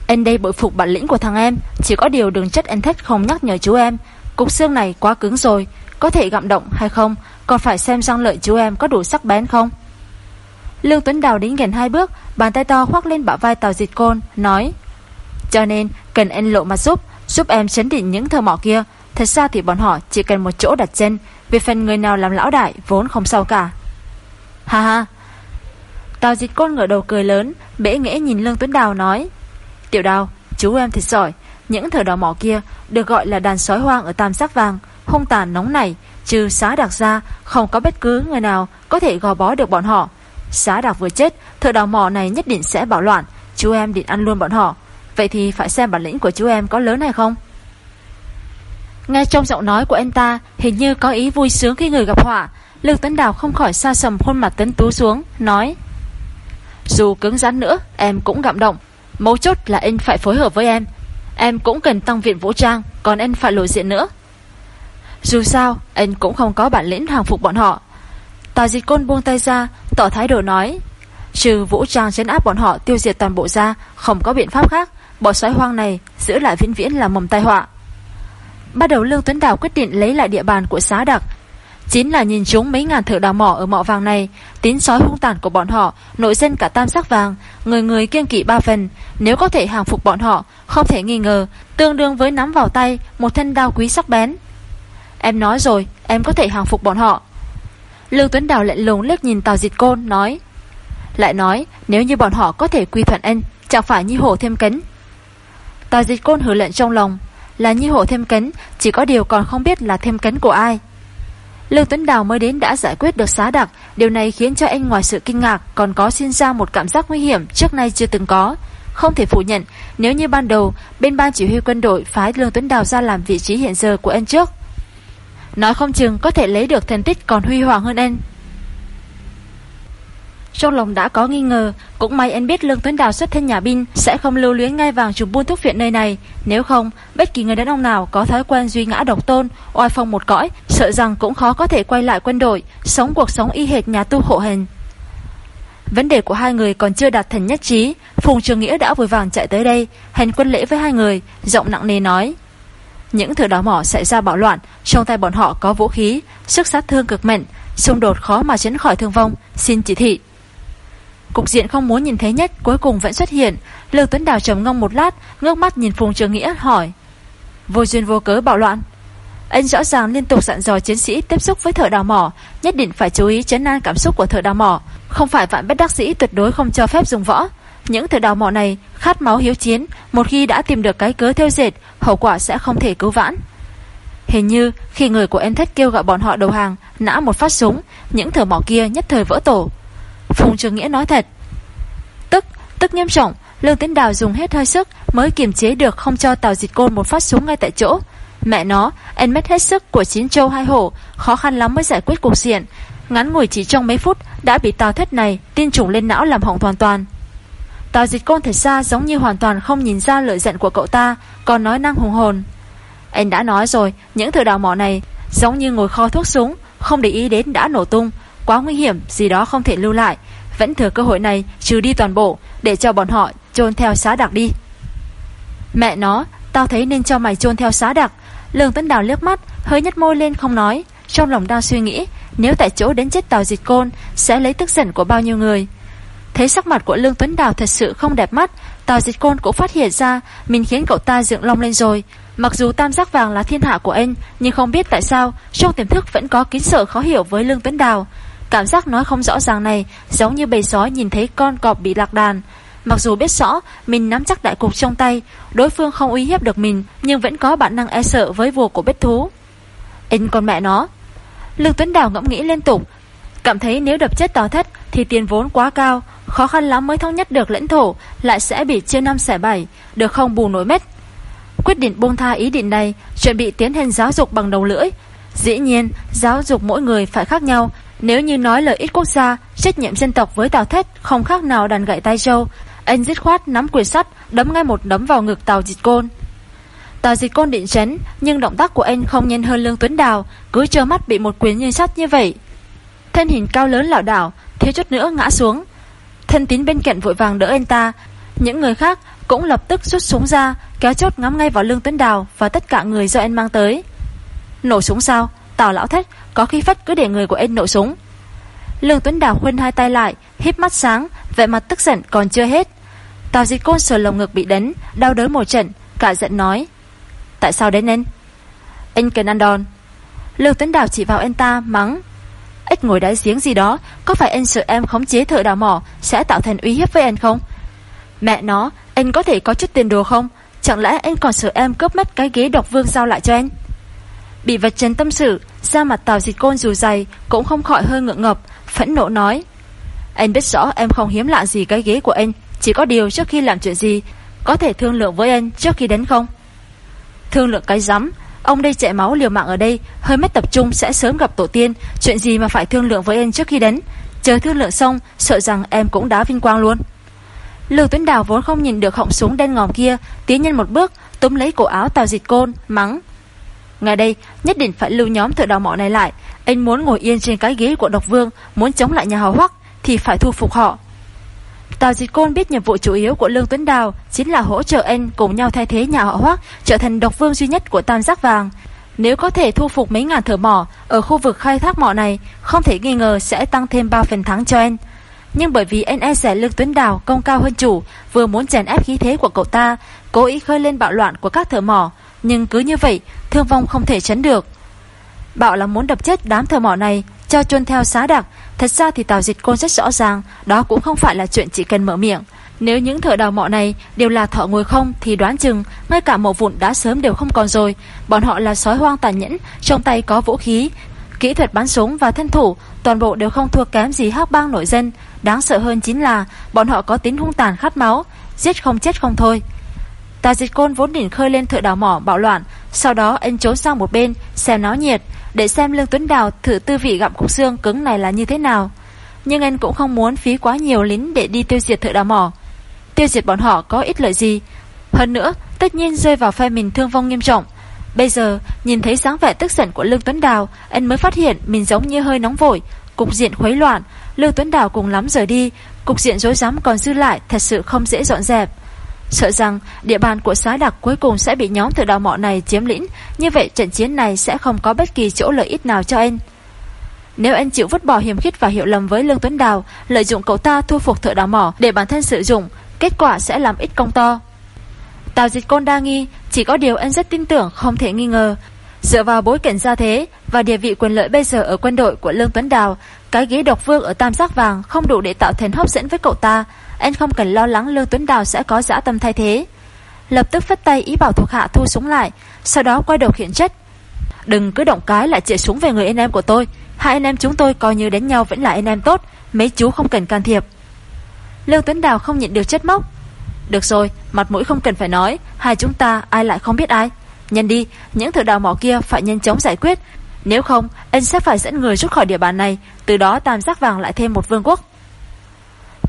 Anh đây bội phục bản lĩnh của thằng em. Chỉ có điều đường chất anh thất không nhắc nhở chú em. Cục xương này quá cứng rồi. Có thể gặm động hay không? Còn phải xem răng lợi chú em có đủ sắc bén không? Lương Tuấn Đào đến gần hai bước, Bàn tay to khoác lên bả vai Tào Dịch Côn, Nói, cho nên cần anh lộ mặt giúp Giúp em chấn định những thơ mỏ kia. Thật ra thì bọn họ chỉ cần một chỗ đặt chân Về phần người nào làm lão đại vốn không sao cả. Ha ha. Tào dịch côn ngửa đầu cười lớn Bể nghẽ nhìn Lương Tuấn Đào nói Tiểu đào, chú em thật giỏi. Những thợ đỏ mỏ kia được gọi là đàn sói hoang ở Tam Sắc Vàng Hung tàn nóng này Trừ xá đặc ra Không có bất cứ người nào có thể gò bó được bọn họ. Xá đặc vừa chết Thợ đào mỏ này nhất định sẽ bảo loạn Chú em định ăn luôn bọn họ. Vậy thì phải xem bản lĩnh của chú em có lớn hay không. Nghe trong giọng nói của anh ta, Hình như có ý vui sướng khi người gặp họa. Lương Tấn Đào không khỏi xa sầm khuôn mặt tấn tú xuống, Nói, Dù cứng rắn nữa, em cũng gặm động. Mấu chốt là anh phải phối hợp với em. Em cũng cần tăng viện vũ trang, Còn anh phải lộ diện nữa. Dù sao, anh cũng không có bản lĩnh hàng phục bọn họ. Tà dịch côn buông tay ra, Tỏ thái độ nói, Trừ vũ trang chấn áp bọn họ tiêu diệt toàn bộ ra, Không có biện pháp khác. Bọn sói hoang này giữ lại vĩnh viễn là mầm tai họa. Bắt đầu Lương Tuấn Đào quyết định lấy lại địa bàn của xá đặc. Chính là nhìn chúng mấy ngàn thợ đào mỏ ở mỏ vàng này, Tín sói hung tàn của bọn họ, Nội dân cả tam sắc vàng, Người người kiêng kỵ ba phần. Nếu có thể hàng phục bọn họ, Không thể nghi ngờ, Tương đương với nắm vào tay Một thân đao quý sắc bén. Em nói rồi, Em có thể hàng phục bọn họ. Lương Tuấn Đào lạnh lùng liếc nhìn Tào Dịch Côn nói, Lại nói, nếu như bọn họ có thể quy thuận anh, Chẳng phải như hổ thêm cánh. Tào Dịch Côn hứa lệnh trong lòng là như hộ thêm cánh Chỉ có điều còn không biết là thêm cánh của ai. Lương Tuấn Đào mới đến đã giải quyết được xá đặc, Điều này khiến cho anh ngoài sự kinh ngạc Còn có sinh ra một cảm giác nguy hiểm Trước nay chưa từng có. Không thể phủ nhận, Nếu như ban đầu, Bên ban chỉ huy quân đội phái Lương Tuấn Đào ra làm vị trí hiện giờ của anh trước. Nói không chừng có thể lấy được thành tích còn huy hoàng hơn anh. Trong lòng đã có nghi ngờ, Cũng may anh biết Lương Tuấn Đào xuất thân nhà binh Sẽ không lưu luyến ngay vàng chùm buôn thuốc viện nơi này. Nếu không, Bất kỳ người đàn ông nào có thói quen duy ngã độc tôn, Oai phong một cõi, Sợ rằng cũng khó có thể quay lại quân đội, Sống cuộc sống y hệt nhà tu hộ hình. Vấn đề của hai người còn chưa đạt thành nhất trí, Phùng Trường Nghĩa đã vội vàng chạy tới đây, Hành quân lễ với hai người, Giọng nặng nề nói. Những thợ đào mỏ xảy ra bạo loạn, Trong tay bọn họ có vũ khí, Sức sát thương cực mạnh, Xung đột khó mà tránh khỏi thương vong. Xin chỉ thị. Cục diện không muốn nhìn thấy nhất cuối cùng vẫn xuất hiện. Lưu Tuấn Đào trầm ngông một lát Ngước mắt nhìn Phùng Trường Nghĩa hỏi. Vô duyên vô cớ bạo loạn. Anh rõ ràng liên tục dặn dò chiến sĩ tiếp xúc với thợ đào mỏ Nhất định phải chú ý chấn an cảm xúc của thợ đào mỏ. Không phải vạn bất đắc sĩ tuyệt đối không cho phép dùng võ. Những thợ đào mỏ này khát máu hiếu chiến, một khi đã tìm được cái cớ theo dệt, hậu quả sẽ không thể cứu vãn. Hình như khi người của em thất kêu gọi bọn họ đầu hàng, nã một phát súng, những thợ mỏ kia nhất thời vỡ tổ. Phùng Trường Nghĩa nói thật. Tức, tức nghiêm trọng, Lương Tiến Đào dùng hết hơi sức mới kiềm chế được không cho Tàu Dịch Côn một phát súng ngay tại chỗ. Mẹ nó, anh mất hết sức của chín châu hai hổ, khó khăn lắm mới giải quyết cuộc diện. Ngắn ngủi chỉ trong mấy phút đã bị Tàu Thất này tin trùng lên não làm hỏng hoàn toàn. Tào dịch côn thật ra giống như hoàn toàn không nhìn ra lợi giận của cậu ta Còn nói năng hùng hồn Anh đã nói rồi Những thợ đào mỏ này Giống như ngồi kho thuốc súng Không để ý đến đã nổ tung Quá nguy hiểm, gì đó không thể lưu lại. Vẫn thừa cơ hội này, trừ đi toàn bộ, Để cho bọn họ chôn theo xá đặc đi. Mẹ nó, Tao thấy nên cho mày chôn theo xá đặc Lương Tấn Đào liếc mắt, Hơi nhếch môi lên không nói. Trong lòng đang suy nghĩ, Nếu tại chỗ đến chết tàu dịch côn, Sẽ lấy tức giận của bao nhiêu người? Thấy sắc mặt của Lương Tuấn Đào thật sự không đẹp mắt, Tào dịch côn cũng phát hiện ra Mình khiến cậu ta dựng long lên rồi. Mặc dù tam giác vàng là thiên hạ của anh, Nhưng không biết tại sao, Trong tiềm thức vẫn có kính sợ khó hiểu với Lương Tuấn Đào. Cảm giác nói không rõ ràng này Giống như bầy sói nhìn thấy con cọp bị lạc đàn. Mặc dù biết rõ Mình nắm chắc đại cục trong tay, Đối phương không uy hiếp được mình, Nhưng vẫn có bản năng e sợ với vua của bếp thú. Ính con mẹ nó. Lương Tuấn Đào ngẫm nghĩ liên tục. Cảm thấy nếu đập chết tào thất Thì tiền vốn quá cao, Khó khăn lắm mới thống nhất được lãnh thổ, Lại sẽ bị chia năm xẻ bảy, Được không bù nổi mét Quyết định buông tha ý định này, Chuẩn bị tiến hành giáo dục bằng đầu lưỡi. Dĩ nhiên, giáo dục mỗi người phải khác nhau nếu như nói lợi ích quốc gia, Trách nhiệm dân tộc với Tào Thất Không khác nào đàn gậy tai châu Anh dứt khoát nắm quyền sắt, Đấm ngay một đấm vào ngực Tào Dịch Côn. Tào Dịch Côn định chấn, Nhưng động tác của anh không nhanh hơn Lương Tuấn Đào, Cứ trơ mắt bị một quyền như sắt như vậy. Thân hình cao lớn lảo đảo, Thiếu chút nữa ngã xuống. Thân tín bên cạnh vội vàng đỡ anh ta. Những người khác cũng lập tức rút súng ra, Kéo chốt ngắm ngay vào lương Tuấn Đào Và tất cả người do anh mang tới. Nổ súng sao? Tào lão thất có khi phất cứ để người của anh nổ súng Lương Tuấn Đào khuyên hai tay lại híp mắt sáng Vẻ mặt tức giận còn chưa hết Tào dịch côn sờ lồng ngực bị đánh Đau đớn một trận Cả giận nói Tại sao đến anh Anh cần ăn đòn Lương Tuấn Đào chỉ vào anh ta mắng ếch ngồi đáy giếng gì đó, có phải anh sợ em khống chế thợ đào mỏ sẽ tạo thành uy hiếp với anh không? Mẹ nó, anh có thể có chút tiền đồ không? Chẳng lẽ anh còn sợ em cướp mất cái ghế độc vương giao lại cho anh? Bị vật trần tâm sự, da mặt Tào Dịch Côn dù dày cũng không khỏi hơi ngượng ngập, phẫn nộ nói: "Anh biết rõ em không hiếm lạ gì cái ghế của anh, chỉ có điều trước khi làm chuyện gì, có thể thương lượng với anh trước khi đến không?" Thương lượng cái rắm, ông đây chạy máu liều mạng ở đây, hơi mất tập trung sẽ sớm gặp tổ tiên, chuyện gì mà phải thương lượng với anh trước khi đến? Chờ thương lượng xong, sợ rằng em cũng đã vinh quang luôn. Lưu Tuấn Đào vốn không nhìn được họng súng đen ngòm kia, tiến nhân một bước, túm lấy cổ áo Tào Dịch Côn, mắng: ngay đây, nhất định phải lưu nhóm thợ đào mỏ này lại. Anh muốn ngồi yên trên cái ghế của độc vương, muốn chống lại nhà họ Hoắc thì phải thu phục họ. Tào Dịch Côn biết nhiệm vụ chủ yếu của Lương Tuấn Đào chính là hỗ trợ anh cùng nhau thay thế nhà họ Hoắc trở thành độc vương duy nhất của Tam Giác Vàng. Nếu có thể thu phục mấy ngàn thợ mỏ ở khu vực khai thác mỏ này, không thể nghi ngờ sẽ tăng thêm 3 phần thắng cho anh. Nhưng bởi vì anh e rẻ Lương Tuấn Đào công cao hơn chủ, vừa muốn chèn ép khí thế của cậu ta, cố ý khơi lên bạo loạn của các thợ mỏ, nhưng cứ như vậy, thương vong không thể chấn được. Bảo là muốn đập chết đám thợ mỏ này, cho chôn theo xá đặc, thật ra thì Tào Dịch Côn rất rõ ràng, đó cũng không phải là chuyện chỉ cần mở miệng. Nếu những thợ đào mỏ này đều là thợ ngồi không thì đoán chừng ngay cả mộ vụn đã sớm đều không còn rồi. Bọn họ là sói hoang tàn nhẫn, trong tay có vũ khí, kỹ thuật bắn súng và thân thủ, toàn bộ đều không thua kém gì hắc bang nổi dân. Đáng sợ hơn chính là bọn họ có tính hung tàn khát máu, giết không chết không thôi. Tà dịch côn vốn định khơi lên thợ đào mỏ bạo loạn, sau đó anh trốn sang một bên, xem nó nhiệt, để xem Lương Tuấn Đào thử tư vị gặm cục xương cứng này là như thế nào. Nhưng anh cũng không muốn phí quá nhiều lính để đi tiêu diệt thợ đào mỏ. Tiêu diệt bọn họ có ích lợi gì? Hơn nữa, tất nhiên rơi vào phe mình thương vong nghiêm trọng. Bây giờ, nhìn thấy dáng vẻ tức giận của Lương Tuấn Đào, anh mới phát hiện mình giống như hơi nóng vội, cục diện khuấy loạn, Lương Tuấn Đào cùng lắm rời đi, cục diện rối rắm còn dư lại thật sự không dễ dọn dẹp. Sợ rằng địa bàn của xá đặc cuối cùng sẽ bị nhóm thợ đào mỏ này chiếm lĩnh, như vậy trận chiến này sẽ không có bất kỳ chỗ lợi ích nào cho anh. Nếu anh chịu vứt bỏ hiểm khích và hiểu lầm với Lương Tuấn Đào, lợi dụng cậu ta thu phục thợ đào mỏ để bản thân sử dụng, kết quả sẽ làm ít công to. Tào dịch côn đa nghi, chỉ có điều anh rất tin tưởng không thể nghi ngờ. Dựa vào bối cảnh gia thế và địa vị quyền lợi bây giờ ở quân đội của Lương Tuấn Đào, cái ghế độc vương ở tam giác vàng không đủ để tạo thành hấp dẫn với cậu ta, anh không cần lo lắng Lương Tuấn Đào sẽ có dã tâm thay thế. Lập tức phất tay ý bảo thuộc hạ thu súng lại, sau đó quay đầu khiển trách. Đừng cứ động cái lại chạy súng về người anh em của tôi. Hai anh em chúng tôi coi như đánh nhau vẫn là anh em tốt, mấy chú không cần can thiệp. Lương Tuấn Đào không nhận được chất móc. Được rồi, mặt mũi không cần phải nói, hai chúng ta ai lại không biết ai. Nhân đi, những thợ đào mỏ kia phải nhanh chóng giải quyết. Nếu không, anh sẽ phải dẫn người rút khỏi địa bàn này, từ đó tam giác vàng lại thêm một vương quốc.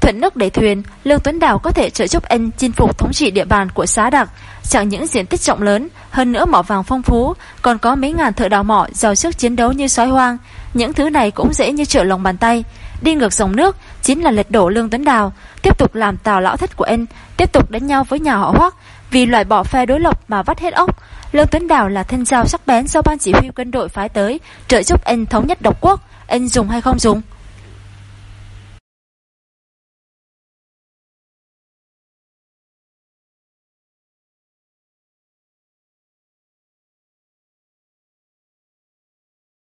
Thuận nước để thuyền, Lương Tuấn Đào có thể trợ giúp anh chinh phục thống trị địa bàn của xá đặc, chẳng những diện tích rộng lớn, hơn nữa mỏ vàng phong phú, còn có mấy ngàn thợ đào mỏ giàu sức chiến đấu như sói hoang, những thứ này cũng dễ như trở lòng bàn tay. Đi ngược dòng nước chính là lật đổ Lương Tuấn Đào, tiếp tục làm tào lão thất của anh, tiếp tục đánh nhau với nhà họ Hoắc, vì loại bỏ phe đối lập mà vắt hết ốc. Lương Tuấn Đào là thân dao sắc bén do ban chỉ huy quân đội phái tới, trợ giúp anh thống nhất độc quốc, anh dùng hay không dùng?